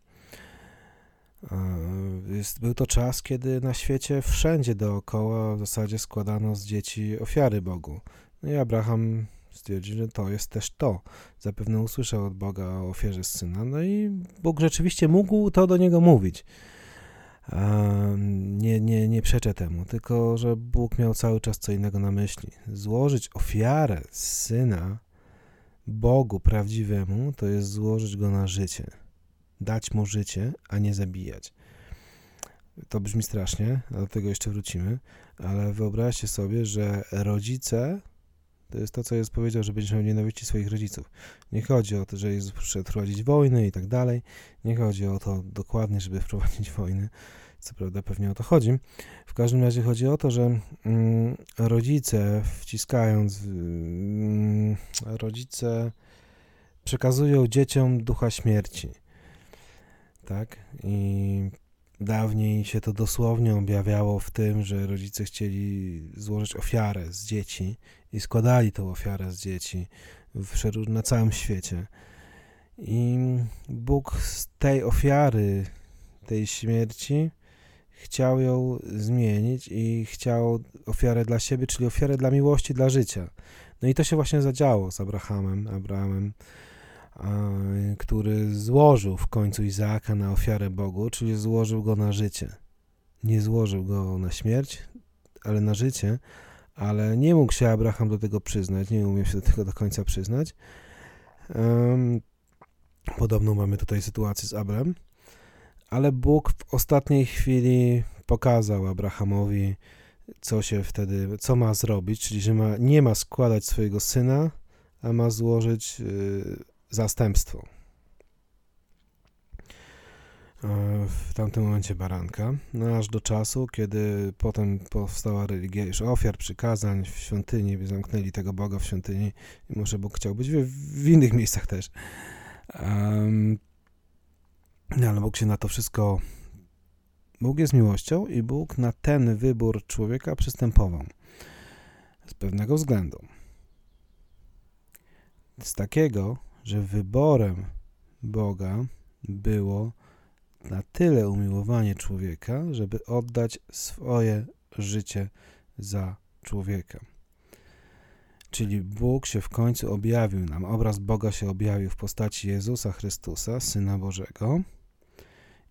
Jest, był to czas, kiedy na świecie wszędzie dookoła w zasadzie składano z dzieci ofiary Bogu. No i Abraham stwierdził, że to jest też to. Zapewne usłyszał od Boga o ofierze syna, no i Bóg rzeczywiście mógł to do niego mówić. Nie, nie, nie przeczę temu, tylko że Bóg miał cały czas co innego na myśli. Złożyć ofiarę syna Bogu prawdziwemu to jest złożyć go na życie. Dać mu życie, a nie zabijać. To brzmi strasznie, do tego jeszcze wrócimy, ale wyobraźcie sobie, że rodzice to jest to, co Jezus powiedział, że będziesz miał nienawiści swoich rodziców. Nie chodzi o to, że Jezus przyszedł prowadzić wojny i tak dalej. Nie chodzi o to dokładnie, żeby wprowadzić wojny. Co prawda pewnie o to chodzi. W każdym razie chodzi o to, że mm, rodzice wciskając, mm, rodzice przekazują dzieciom ducha śmierci. Tak? I dawniej się to dosłownie objawiało w tym, że rodzice chcieli złożyć ofiarę z dzieci i składali tą ofiarę z dzieci w, na całym świecie. I Bóg z tej ofiary, tej śmierci, chciał ją zmienić i chciał ofiarę dla siebie, czyli ofiarę dla miłości, dla życia. No i to się właśnie zadziało z Abrahamem, Abrahamem, który złożył w końcu Izaaka na ofiarę Bogu, czyli złożył go na życie. Nie złożył go na śmierć, ale na życie, ale nie mógł się Abraham do tego przyznać, nie umiał się do tego do końca przyznać. Podobną mamy tutaj sytuację z Abrem ale Bóg w ostatniej chwili pokazał Abrahamowi, co się wtedy, co ma zrobić, czyli że ma, nie ma składać swojego syna, a ma złożyć y, zastępstwo. W tamtym momencie baranka, no aż do czasu, kiedy potem powstała religia już ofiar, przykazań w świątyni, zamknęli tego Boga w świątyni i może Bóg chciał być w, w innych miejscach też. Um, ale Bóg się na to wszystko. Bóg jest miłością i Bóg na ten wybór człowieka przystępował. Z pewnego względu. Z takiego, że wyborem Boga było na tyle umiłowanie człowieka, żeby oddać swoje życie za człowieka. Czyli Bóg się w końcu objawił nam, obraz Boga się objawił w postaci Jezusa Chrystusa, Syna Bożego.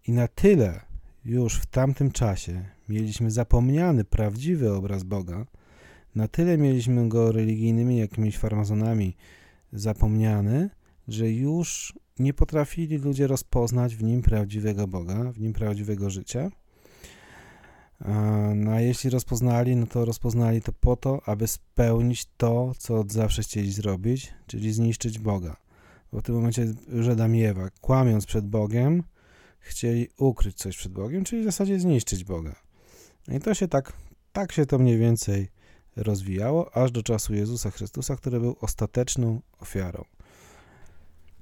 I na tyle już w tamtym czasie mieliśmy zapomniany prawdziwy obraz Boga, na tyle mieliśmy go religijnymi jakimiś farmazonami zapomniany, że już nie potrafili ludzie rozpoznać w nim prawdziwego Boga, w nim prawdziwego życia. No a jeśli rozpoznali, no to rozpoznali to po to, aby spełnić to, co od zawsze chcieli zrobić, czyli zniszczyć Boga. Bo w tym momencie już Adam i Ewa, kłamiąc przed Bogiem, chcieli ukryć coś przed Bogiem, czyli w zasadzie zniszczyć Boga. I to się tak, tak się to mniej więcej rozwijało, aż do czasu Jezusa Chrystusa, który był ostateczną ofiarą.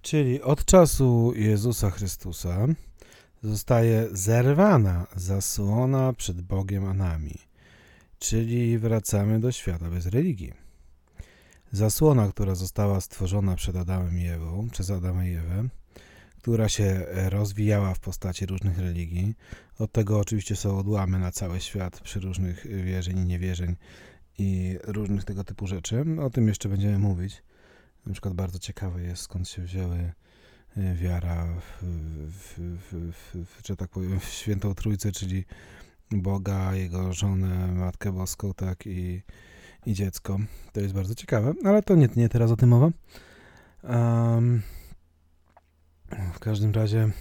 Czyli od czasu Jezusa Chrystusa zostaje zerwana zasłona przed Bogiem a nami, czyli wracamy do świata bez religii. Zasłona, która została stworzona przed Adamem i Ewą, przez Adama i Ewę, która się rozwijała w postaci różnych religii. Od tego oczywiście są odłamy na cały świat przy różnych wierzeń i niewierzeń i różnych tego typu rzeczy. O tym jeszcze będziemy mówić. Na przykład bardzo ciekawe jest, skąd się wzięły e, wiara w, w, w, w, że tak powiem, w świętą trójcę, czyli Boga, Jego żonę, Matkę Boską, tak, i, i dziecko. To jest bardzo ciekawe, ale to nie, nie teraz o tym mowa. Um, w każdym razie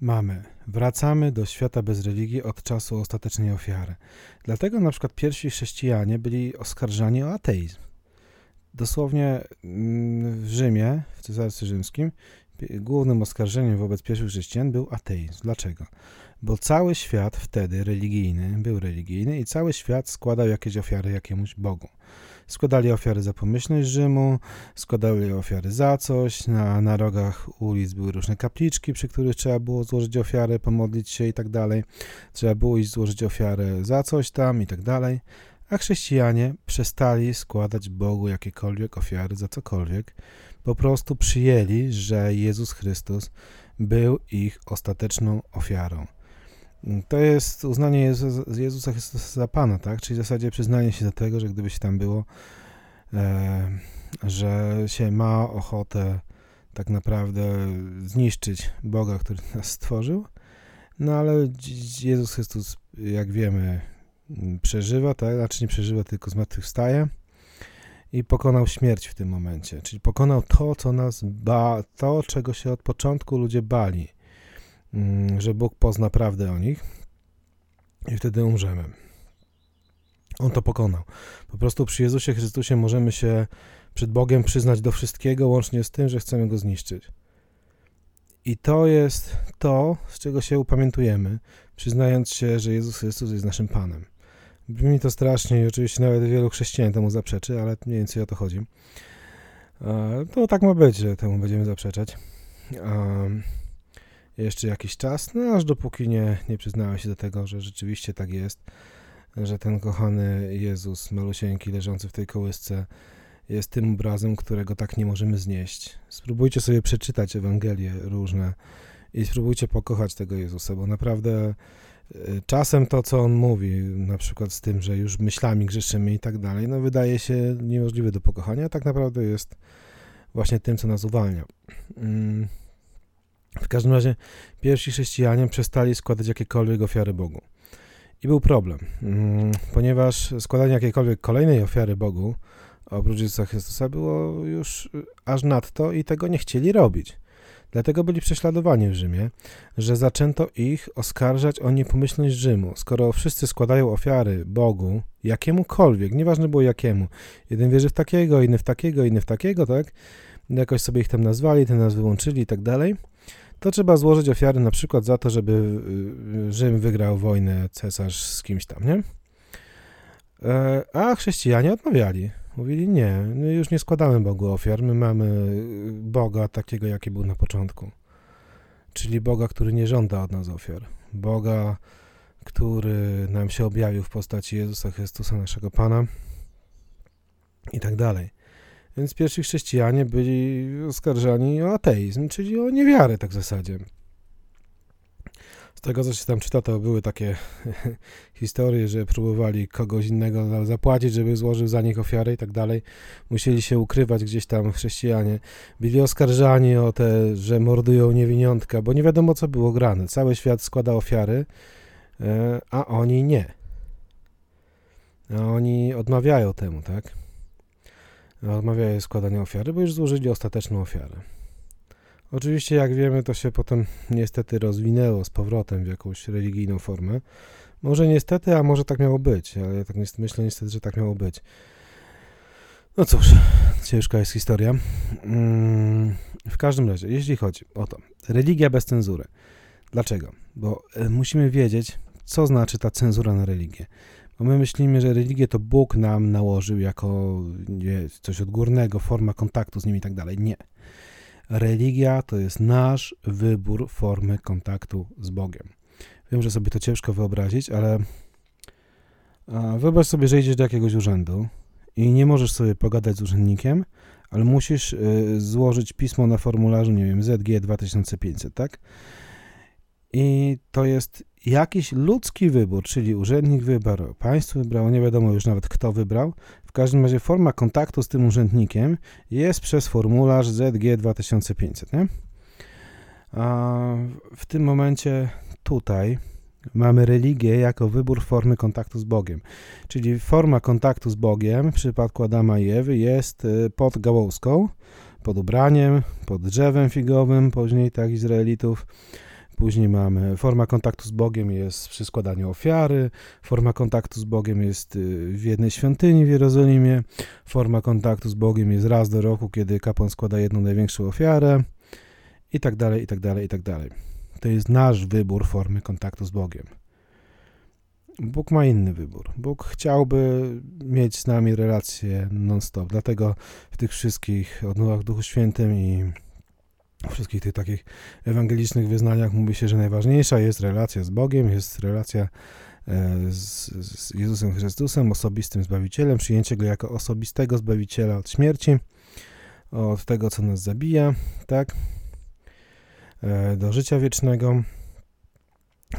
mamy, wracamy do świata bez religii od czasu ostatecznej ofiary. Dlatego na przykład pierwsi chrześcijanie byli oskarżani o ateizm. Dosłownie mm, w Rzymie, w Cesarstwie Rzymskim, głównym oskarżeniem wobec pierwszych chrześcijan był ateizm. Dlaczego? Bo cały świat wtedy religijny był religijny i cały świat składał jakieś ofiary jakiemuś Bogu. Składali ofiary za pomyślność Rzymu, składali ofiary za coś, na, na rogach ulic były różne kapliczki, przy których trzeba było złożyć ofiarę, pomodlić się i tak dalej. Trzeba było iść złożyć ofiarę za coś tam i tak dalej. A chrześcijanie przestali składać Bogu jakiekolwiek ofiary za cokolwiek. Po prostu przyjęli, że Jezus Chrystus był ich ostateczną ofiarą. To jest uznanie Jezusa Chrystusa za Pana, tak? Czyli w zasadzie przyznanie się do tego, że gdyby się tam było, e, że się ma ochotę tak naprawdę zniszczyć Boga, który nas stworzył, no ale Jezus Chrystus, jak wiemy, przeżywa, tak? Znaczy nie przeżywa, tylko zmartwychwstaje i pokonał śmierć w tym momencie. Czyli pokonał to, co nas ba, to, czego się od początku ludzie bali Mm, że Bóg pozna prawdę o nich i wtedy umrzemy. On to pokonał. Po prostu przy Jezusie Chrystusie możemy się przed Bogiem przyznać do wszystkiego, łącznie z tym, że chcemy Go zniszczyć. I to jest to, z czego się upamiętujemy, przyznając się, że Jezus Chrystus jest naszym Panem. Brzmi to strasznie i oczywiście nawet wielu chrześcijan temu zaprzeczy, ale mniej więcej o to chodzi. E, to tak ma być, że temu będziemy zaprzeczać jeszcze jakiś czas, no aż dopóki nie, nie się do tego, że rzeczywiście tak jest, że ten kochany Jezus, malusieńki, leżący w tej kołysce, jest tym obrazem, którego tak nie możemy znieść. Spróbujcie sobie przeczytać Ewangelie różne i spróbujcie pokochać tego Jezusa, bo naprawdę czasem to, co On mówi, na przykład z tym, że już myślami grzeszymy i tak dalej, no wydaje się niemożliwe do pokochania, a tak naprawdę jest właśnie tym, co nas uwalnia. Mm. W każdym razie pierwsi chrześcijanie przestali składać jakiekolwiek ofiary Bogu. I był problem, mm, ponieważ składanie jakiejkolwiek kolejnej ofiary Bogu oprócz Jezusa Chrystusa było już aż nadto i tego nie chcieli robić. Dlatego byli prześladowani w Rzymie, że zaczęto ich oskarżać o niepomyślność Rzymu. Skoro wszyscy składają ofiary Bogu, jakiemukolwiek, nieważne było jakiemu, jeden wierzy w takiego, inny w takiego, inny w takiego, tak? Jakoś sobie ich tam nazwali, te nas wyłączyli i tak dalej to trzeba złożyć ofiary na przykład za to, żeby y, Rzym wygrał wojnę cesarz z kimś tam, nie? E, a chrześcijanie odmawiali. Mówili, nie, my już nie składamy Bogu ofiar, my mamy Boga takiego, jaki był na początku. czyli Boga, który nie żąda od nas ofiar. Boga, który nam się objawił w postaci Jezusa Chrystusa, naszego Pana i tak dalej. Więc pierwsi chrześcijanie byli oskarżani o ateizm, czyli o niewiarę tak w zasadzie. Z tego, co się tam czyta, to były takie historie, że próbowali kogoś innego zapłacić, żeby złożył za nich ofiarę i tak dalej. Musieli się ukrywać gdzieś tam chrześcijanie. Byli oskarżani o te, że mordują niewiniątka, bo nie wiadomo, co było grane. Cały świat składa ofiary, e, a oni nie. A oni odmawiają temu, tak? Odmawiają składania ofiary, bo już złożyli ostateczną ofiarę. Oczywiście, jak wiemy, to się potem niestety rozwinęło z powrotem w jakąś religijną formę. Może niestety, a może tak miało być, ale ja tak myślę niestety, że tak miało być. No cóż, ciężka jest historia. Mm, w każdym razie, jeśli chodzi o to, religia bez cenzury. Dlaczego? Bo e, musimy wiedzieć, co znaczy ta cenzura na religię. Bo my myślimy, że religię to Bóg nam nałożył jako nie, coś odgórnego, forma kontaktu z nim i tak dalej. Nie. Religia to jest nasz wybór formy kontaktu z Bogiem. Wiem, że sobie to ciężko wyobrazić, ale wyobraź sobie, że idziesz do jakiegoś urzędu i nie możesz sobie pogadać z urzędnikiem, ale musisz y, złożyć pismo na formularzu, nie wiem, ZG 2500, tak? I to jest jakiś ludzki wybór, czyli urzędnik wybrał, państwo wybrało, nie wiadomo już nawet kto wybrał. W każdym razie forma kontaktu z tym urzędnikiem jest przez formularz ZG 2500. Nie? A w tym momencie tutaj mamy religię jako wybór formy kontaktu z Bogiem. Czyli forma kontaktu z Bogiem w przypadku Adama i Ewy jest y, pod gałązką, pod ubraniem, pod drzewem figowym, później tak Izraelitów Później mamy forma kontaktu z Bogiem jest przy składaniu ofiary, forma kontaktu z Bogiem jest y, w jednej świątyni w Jerozolimie, forma kontaktu z Bogiem jest raz do roku, kiedy kapłan składa jedną największą ofiarę i tak dalej, i tak dalej, i tak dalej. To jest nasz wybór formy kontaktu z Bogiem. Bóg ma inny wybór. Bóg chciałby mieć z nami relację non-stop, dlatego w tych wszystkich odnowach w Duchu Świętym i wszystkich tych takich ewangelicznych wyznaniach mówi się, że najważniejsza jest relacja z Bogiem, jest relacja e, z, z Jezusem Chrystusem, osobistym Zbawicielem, przyjęcie Go jako osobistego Zbawiciela od śmierci, od tego, co nas zabija, tak, e, do życia wiecznego,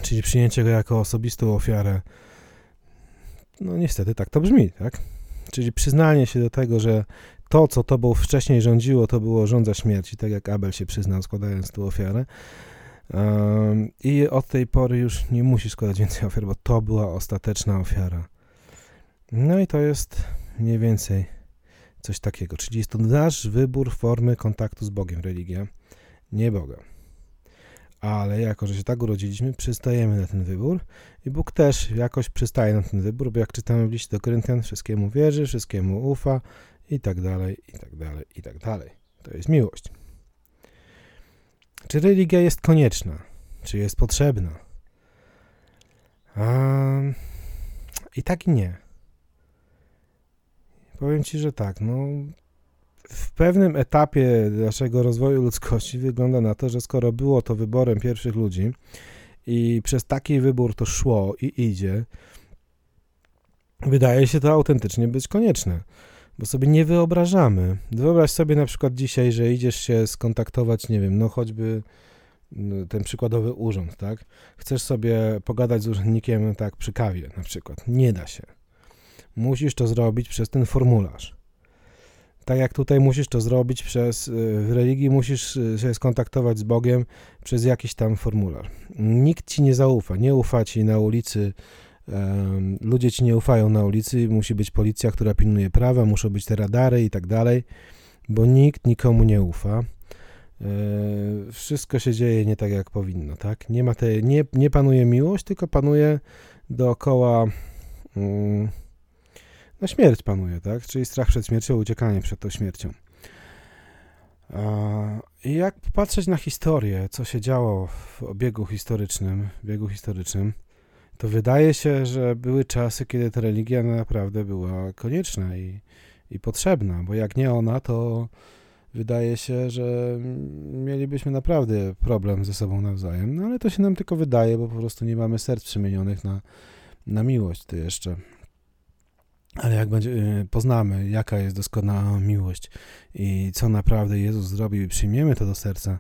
czyli przyjęcie Go jako osobistą ofiarę. No niestety tak to brzmi, tak? Czyli przyznanie się do tego, że to, co tobą wcześniej rządziło, to było rządza śmierci, tak jak Abel się przyznał, składając tu ofiarę. I od tej pory już nie musisz składać więcej ofiar, bo to była ostateczna ofiara. No i to jest mniej więcej coś takiego. Czyli jest to nasz wybór formy kontaktu z Bogiem, religia, nie Boga. Ale jako, że się tak urodziliśmy, przystajemy na ten wybór i Bóg też jakoś przystaje na ten wybór, bo jak czytamy w liście do Koryntian, wszystkiemu wierzy, wszystkiemu ufa, i tak dalej, i tak dalej, i tak dalej. To jest miłość. Czy religia jest konieczna? Czy jest potrzebna? Um, I tak i nie. Powiem Ci, że tak. No, w pewnym etapie naszego rozwoju ludzkości wygląda na to, że skoro było to wyborem pierwszych ludzi i przez taki wybór to szło i idzie, wydaje się to autentycznie być konieczne bo sobie nie wyobrażamy. Wyobraź sobie na przykład dzisiaj, że idziesz się skontaktować, nie wiem, no choćby no, ten przykładowy urząd, tak? Chcesz sobie pogadać z urzędnikiem tak przy kawie na przykład. Nie da się. Musisz to zrobić przez ten formularz. Tak jak tutaj musisz to zrobić przez, y, w religii musisz y, się skontaktować z Bogiem przez jakiś tam formularz. Nikt ci nie zaufa, nie ufa ci na ulicy ludzie ci nie ufają na ulicy, musi być policja, która pilnuje prawa, muszą być te radary i tak dalej, bo nikt nikomu nie ufa. E, wszystko się dzieje nie tak, jak powinno, tak? Nie, ma te, nie, nie panuje miłość, tylko panuje dookoła mm, no śmierć panuje, tak? Czyli strach przed śmiercią, uciekanie przed tą śmiercią. I jak patrzeć na historię, co się działo w obiegu historycznym, w biegu historycznym, to wydaje się, że były czasy, kiedy ta religia naprawdę była konieczna i, i potrzebna, bo jak nie ona, to wydaje się, że mielibyśmy naprawdę problem ze sobą nawzajem, no ale to się nam tylko wydaje, bo po prostu nie mamy serc przemienionych na, na miłość to jeszcze. Ale jak będzie, y, poznamy, jaka jest doskonała miłość i co naprawdę Jezus zrobił i przyjmiemy to do serca,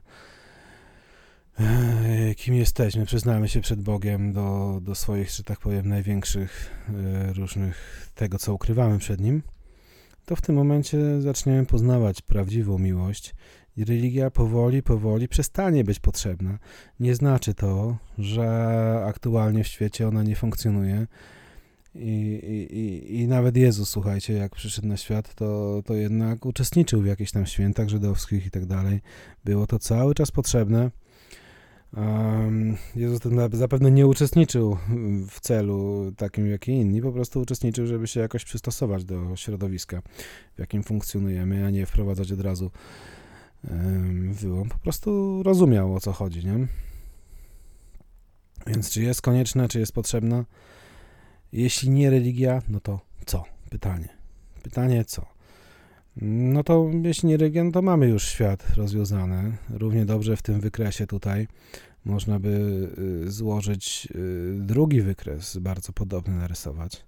kim jesteśmy, przyznamy się przed Bogiem do, do swoich, że tak powiem, największych e, różnych tego, co ukrywamy przed Nim, to w tym momencie zaczniemy poznawać prawdziwą miłość i religia powoli, powoli przestanie być potrzebna. Nie znaczy to, że aktualnie w świecie ona nie funkcjonuje. I, i, I nawet Jezus, słuchajcie, jak przyszedł na świat, to, to jednak uczestniczył w jakichś tam świętach żydowskich i tak dalej. Było to cały czas potrzebne. Jezus zapewne nie uczestniczył w celu takim jak i inni, po prostu uczestniczył, żeby się jakoś przystosować do środowiska, w jakim funkcjonujemy, a nie wprowadzać od razu wyłom. Po prostu rozumiał o co chodzi, nie? Więc czy jest konieczna, czy jest potrzebna? Jeśli nie religia, no to co? Pytanie. Pytanie co? No to jeśli region, to mamy już świat rozwiązany. Równie dobrze w tym wykresie tutaj można by y, złożyć y, drugi wykres, bardzo podobny narysować.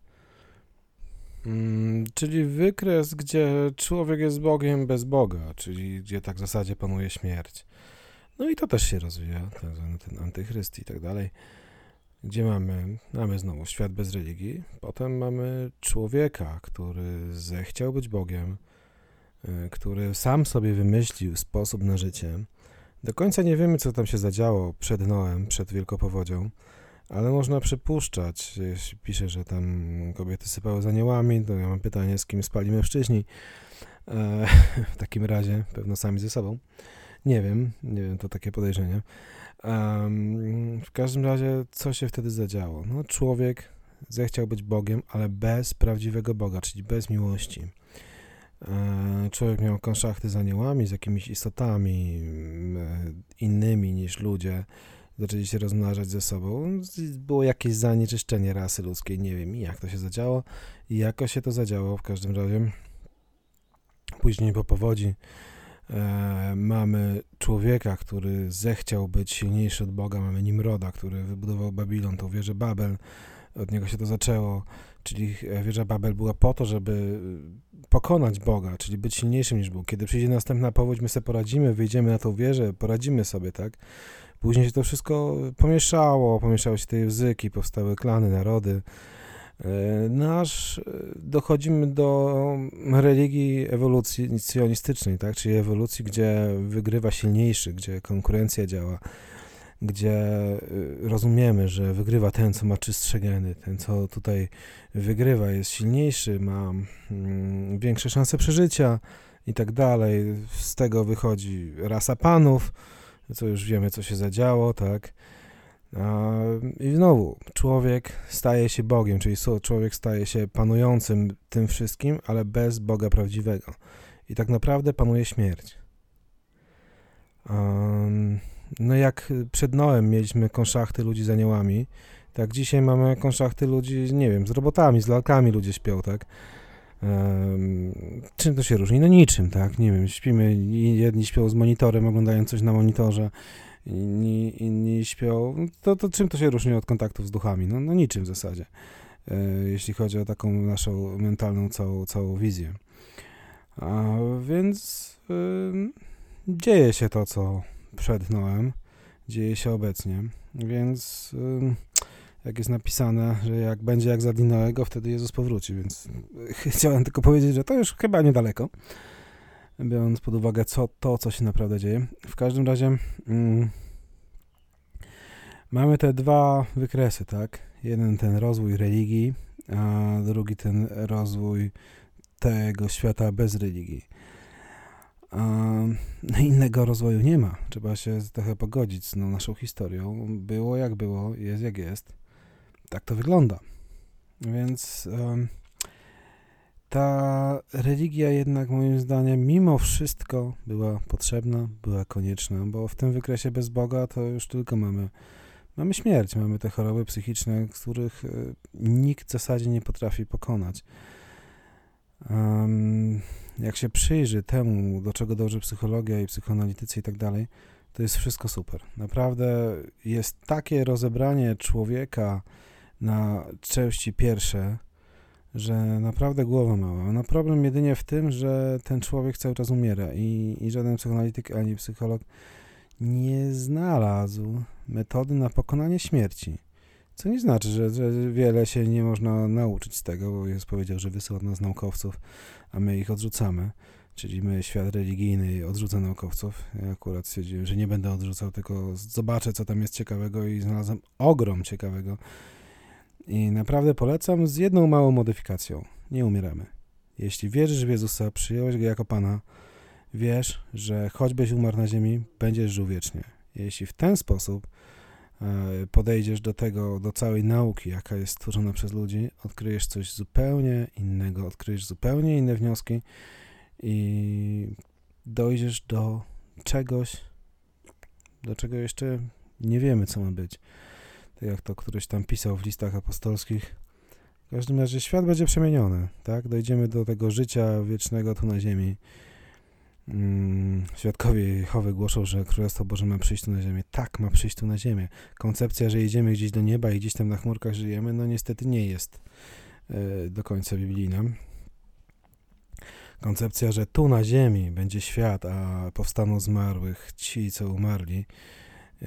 Mm, czyli wykres, gdzie człowiek jest Bogiem bez Boga, czyli gdzie tak w zasadzie panuje śmierć. No i to też się rozwija, ten antychryst i tak dalej. Gdzie mamy, mamy znowu świat bez religii, potem mamy człowieka, który zechciał być Bogiem, który sam sobie wymyślił sposób na życie. Do końca nie wiemy, co tam się zadziało przed Noem, przed Wielkopowodzią, ale można przypuszczać, jeśli pisze, że tam kobiety sypały za aniołami, to ja mam pytanie, z kim spali mężczyźni. E, w takim razie, pewno sami ze sobą. Nie wiem, nie wiem, to takie podejrzenie. w każdym razie, co się wtedy zadziało? No, człowiek zechciał być Bogiem, ale bez prawdziwego Boga, czyli bez miłości. E, człowiek miał konszachty z aniołami, z jakimiś istotami e, innymi niż ludzie. Zaczęli się rozmnażać ze sobą. Było jakieś zanieczyszczenie rasy ludzkiej. Nie wiem jak to się zadziało i jako się to zadziało w każdym razie. Później po powodzi e, mamy człowieka, który zechciał być silniejszy od Boga. Mamy Nimroda, który wybudował Babilon, tą wieżę Babel. Od niego się to zaczęło. Czyli wieża Babel była po to, żeby pokonać Boga, czyli być silniejszym niż Bóg. Kiedy przyjdzie następna powódź, my sobie poradzimy, wyjdziemy na tą wieżę, poradzimy sobie, tak? Później się to wszystko pomieszało, pomieszały się te języki, powstały klany, narody. E, nasz e, dochodzimy do religii ewolucjonistycznej, tak? czyli ewolucji, gdzie wygrywa silniejszy, gdzie konkurencja działa, gdzie y, rozumiemy, że wygrywa ten, co ma czystsze geny, ten, co tutaj wygrywa, jest silniejszy, ma mm, większe szanse przeżycia i tak dalej. Z tego wychodzi rasa panów, co już wiemy, co się zadziało, tak. I znowu, człowiek staje się Bogiem, czyli człowiek staje się panującym tym wszystkim, ale bez Boga prawdziwego. I tak naprawdę panuje śmierć. Um, no jak przed Noem mieliśmy konszachty ludzi z aniołami, tak dzisiaj mamy konszachty ludzi, nie wiem, z robotami, z lalkami ludzie śpią, tak? Um, czym to się różni? No niczym, tak? Nie wiem, śpimy, jedni śpią z monitorem, oglądając coś na monitorze, inni, inni śpią, to, to czym to się różni od kontaktów z duchami? No, no niczym w zasadzie, e, jeśli chodzi o taką naszą mentalną całą, całą wizję. A więc dzieje się to, co przed Noem, dzieje się obecnie. Więc jak jest napisane, że jak będzie jak za Dinoego, wtedy Jezus powróci, więc chciałem tylko powiedzieć, że to już chyba niedaleko, biorąc pod uwagę co, to, co się naprawdę dzieje. W każdym razie mm, mamy te dwa wykresy, tak? Jeden ten rozwój religii, a drugi ten rozwój tego świata bez religii. No, innego rozwoju nie ma. Trzeba się trochę pogodzić z no, naszą historią. Było jak było, jest jak jest. Tak to wygląda. Więc um, ta religia jednak moim zdaniem mimo wszystko była potrzebna, była konieczna, bo w tym wykresie bez Boga to już tylko mamy mamy śmierć, mamy te choroby psychiczne, których e, nikt w zasadzie nie potrafi pokonać. Jak się przyjrzy temu, do czego dąży psychologia i psychoanalitycy i tak dalej, to jest wszystko super. Naprawdę jest takie rozebranie człowieka na części pierwsze, że naprawdę głowa mała. No problem jedynie w tym, że ten człowiek cały czas umiera i, i żaden psychoanalityk ani psycholog nie znalazł metody na pokonanie śmierci. Co nie znaczy, że, że wiele się nie można nauczyć z tego, bo jest powiedział, że wysyła nas naukowców, a my ich odrzucamy. Czyli my, świat religijny, odrzuca naukowców. Ja akurat stwierdziłem, że nie będę odrzucał, tylko zobaczę, co tam jest ciekawego i znalazłem ogrom ciekawego. I naprawdę polecam z jedną małą modyfikacją. Nie umieramy. Jeśli wierzysz w Jezusa, przyjąłeś Go jako Pana, wiesz, że choćbyś umarł na ziemi, będziesz żył wiecznie. Jeśli w ten sposób podejdziesz do tego, do całej nauki, jaka jest stworzona przez ludzi, odkryjesz coś zupełnie innego, odkryjesz zupełnie inne wnioski i dojdziesz do czegoś, do czego jeszcze nie wiemy, co ma być. Tak jak to któryś tam pisał w listach apostolskich. W każdym razie świat będzie przemieniony, tak? Dojdziemy do tego życia wiecznego tu na ziemi. Mm, świadkowie Jehowy głoszą, że Królestwo Boże ma przyjść tu na ziemię. Tak, ma przyjść tu na ziemię. Koncepcja, że jedziemy gdzieś do nieba i gdzieś tam na chmurkach żyjemy, no niestety nie jest y, do końca biblijna. Koncepcja, że tu na ziemi będzie świat, a powstaną zmarłych ci, co umarli,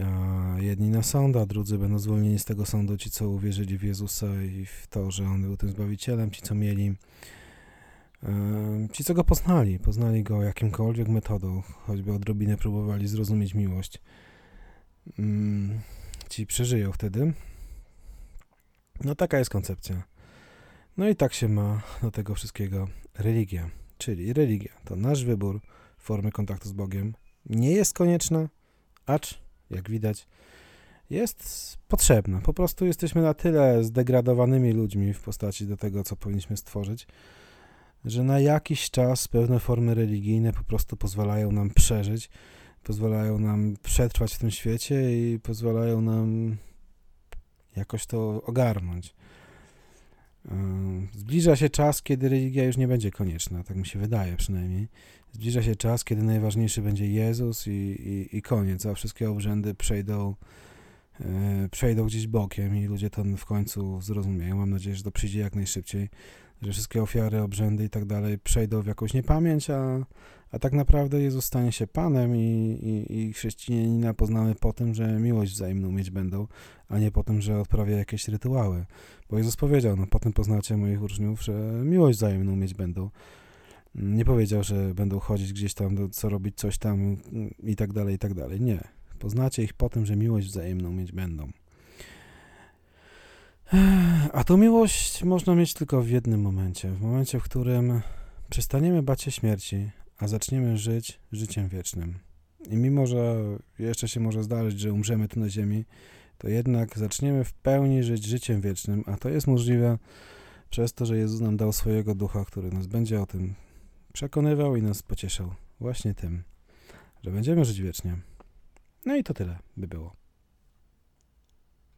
a jedni na sąd, a drudzy będą zwolnieni z tego sądu, ci, co uwierzyli w Jezusa i w to, że On był tym Zbawicielem, ci, co mieli Ci, co go poznali, poznali go jakimkolwiek metodą, choćby odrobinę próbowali zrozumieć miłość, mm, ci przeżyją wtedy. No taka jest koncepcja. No i tak się ma do tego wszystkiego religia. Czyli religia to nasz wybór formy kontaktu z Bogiem. Nie jest konieczna, acz, jak widać, jest potrzebna. Po prostu jesteśmy na tyle zdegradowanymi ludźmi w postaci do tego, co powinniśmy stworzyć, że na jakiś czas pewne formy religijne po prostu pozwalają nam przeżyć, pozwalają nam przetrwać w tym świecie i pozwalają nam jakoś to ogarnąć. Zbliża się czas, kiedy religia już nie będzie konieczna, tak mi się wydaje przynajmniej. Zbliża się czas, kiedy najważniejszy będzie Jezus i, i, i koniec, a wszystkie obrzędy przejdą, e, przejdą gdzieś bokiem i ludzie to w końcu zrozumieją. Mam nadzieję, że to przyjdzie jak najszybciej że wszystkie ofiary, obrzędy i tak dalej przejdą w jakąś niepamięć, a, a tak naprawdę Jezus stanie się Panem i, i, i chrześcijanina poznamy po tym, że miłość wzajemną mieć będą, a nie po tym, że odprawia jakieś rytuały. Bo Jezus powiedział, no potem poznacie moich uczniów, że miłość wzajemną mieć będą. Nie powiedział, że będą chodzić gdzieś tam, co robić coś tam i tak dalej, i tak dalej. Nie. Poznacie ich po tym, że miłość wzajemną mieć będą. A tą miłość można mieć tylko w jednym momencie. W momencie, w którym przestaniemy bać się śmierci, a zaczniemy żyć życiem wiecznym. I mimo, że jeszcze się może zdarzyć, że umrzemy tu na ziemi, to jednak zaczniemy w pełni żyć życiem wiecznym, a to jest możliwe przez to, że Jezus nam dał swojego ducha, który nas będzie o tym przekonywał i nas pocieszał właśnie tym, że będziemy żyć wiecznie. No i to tyle by było.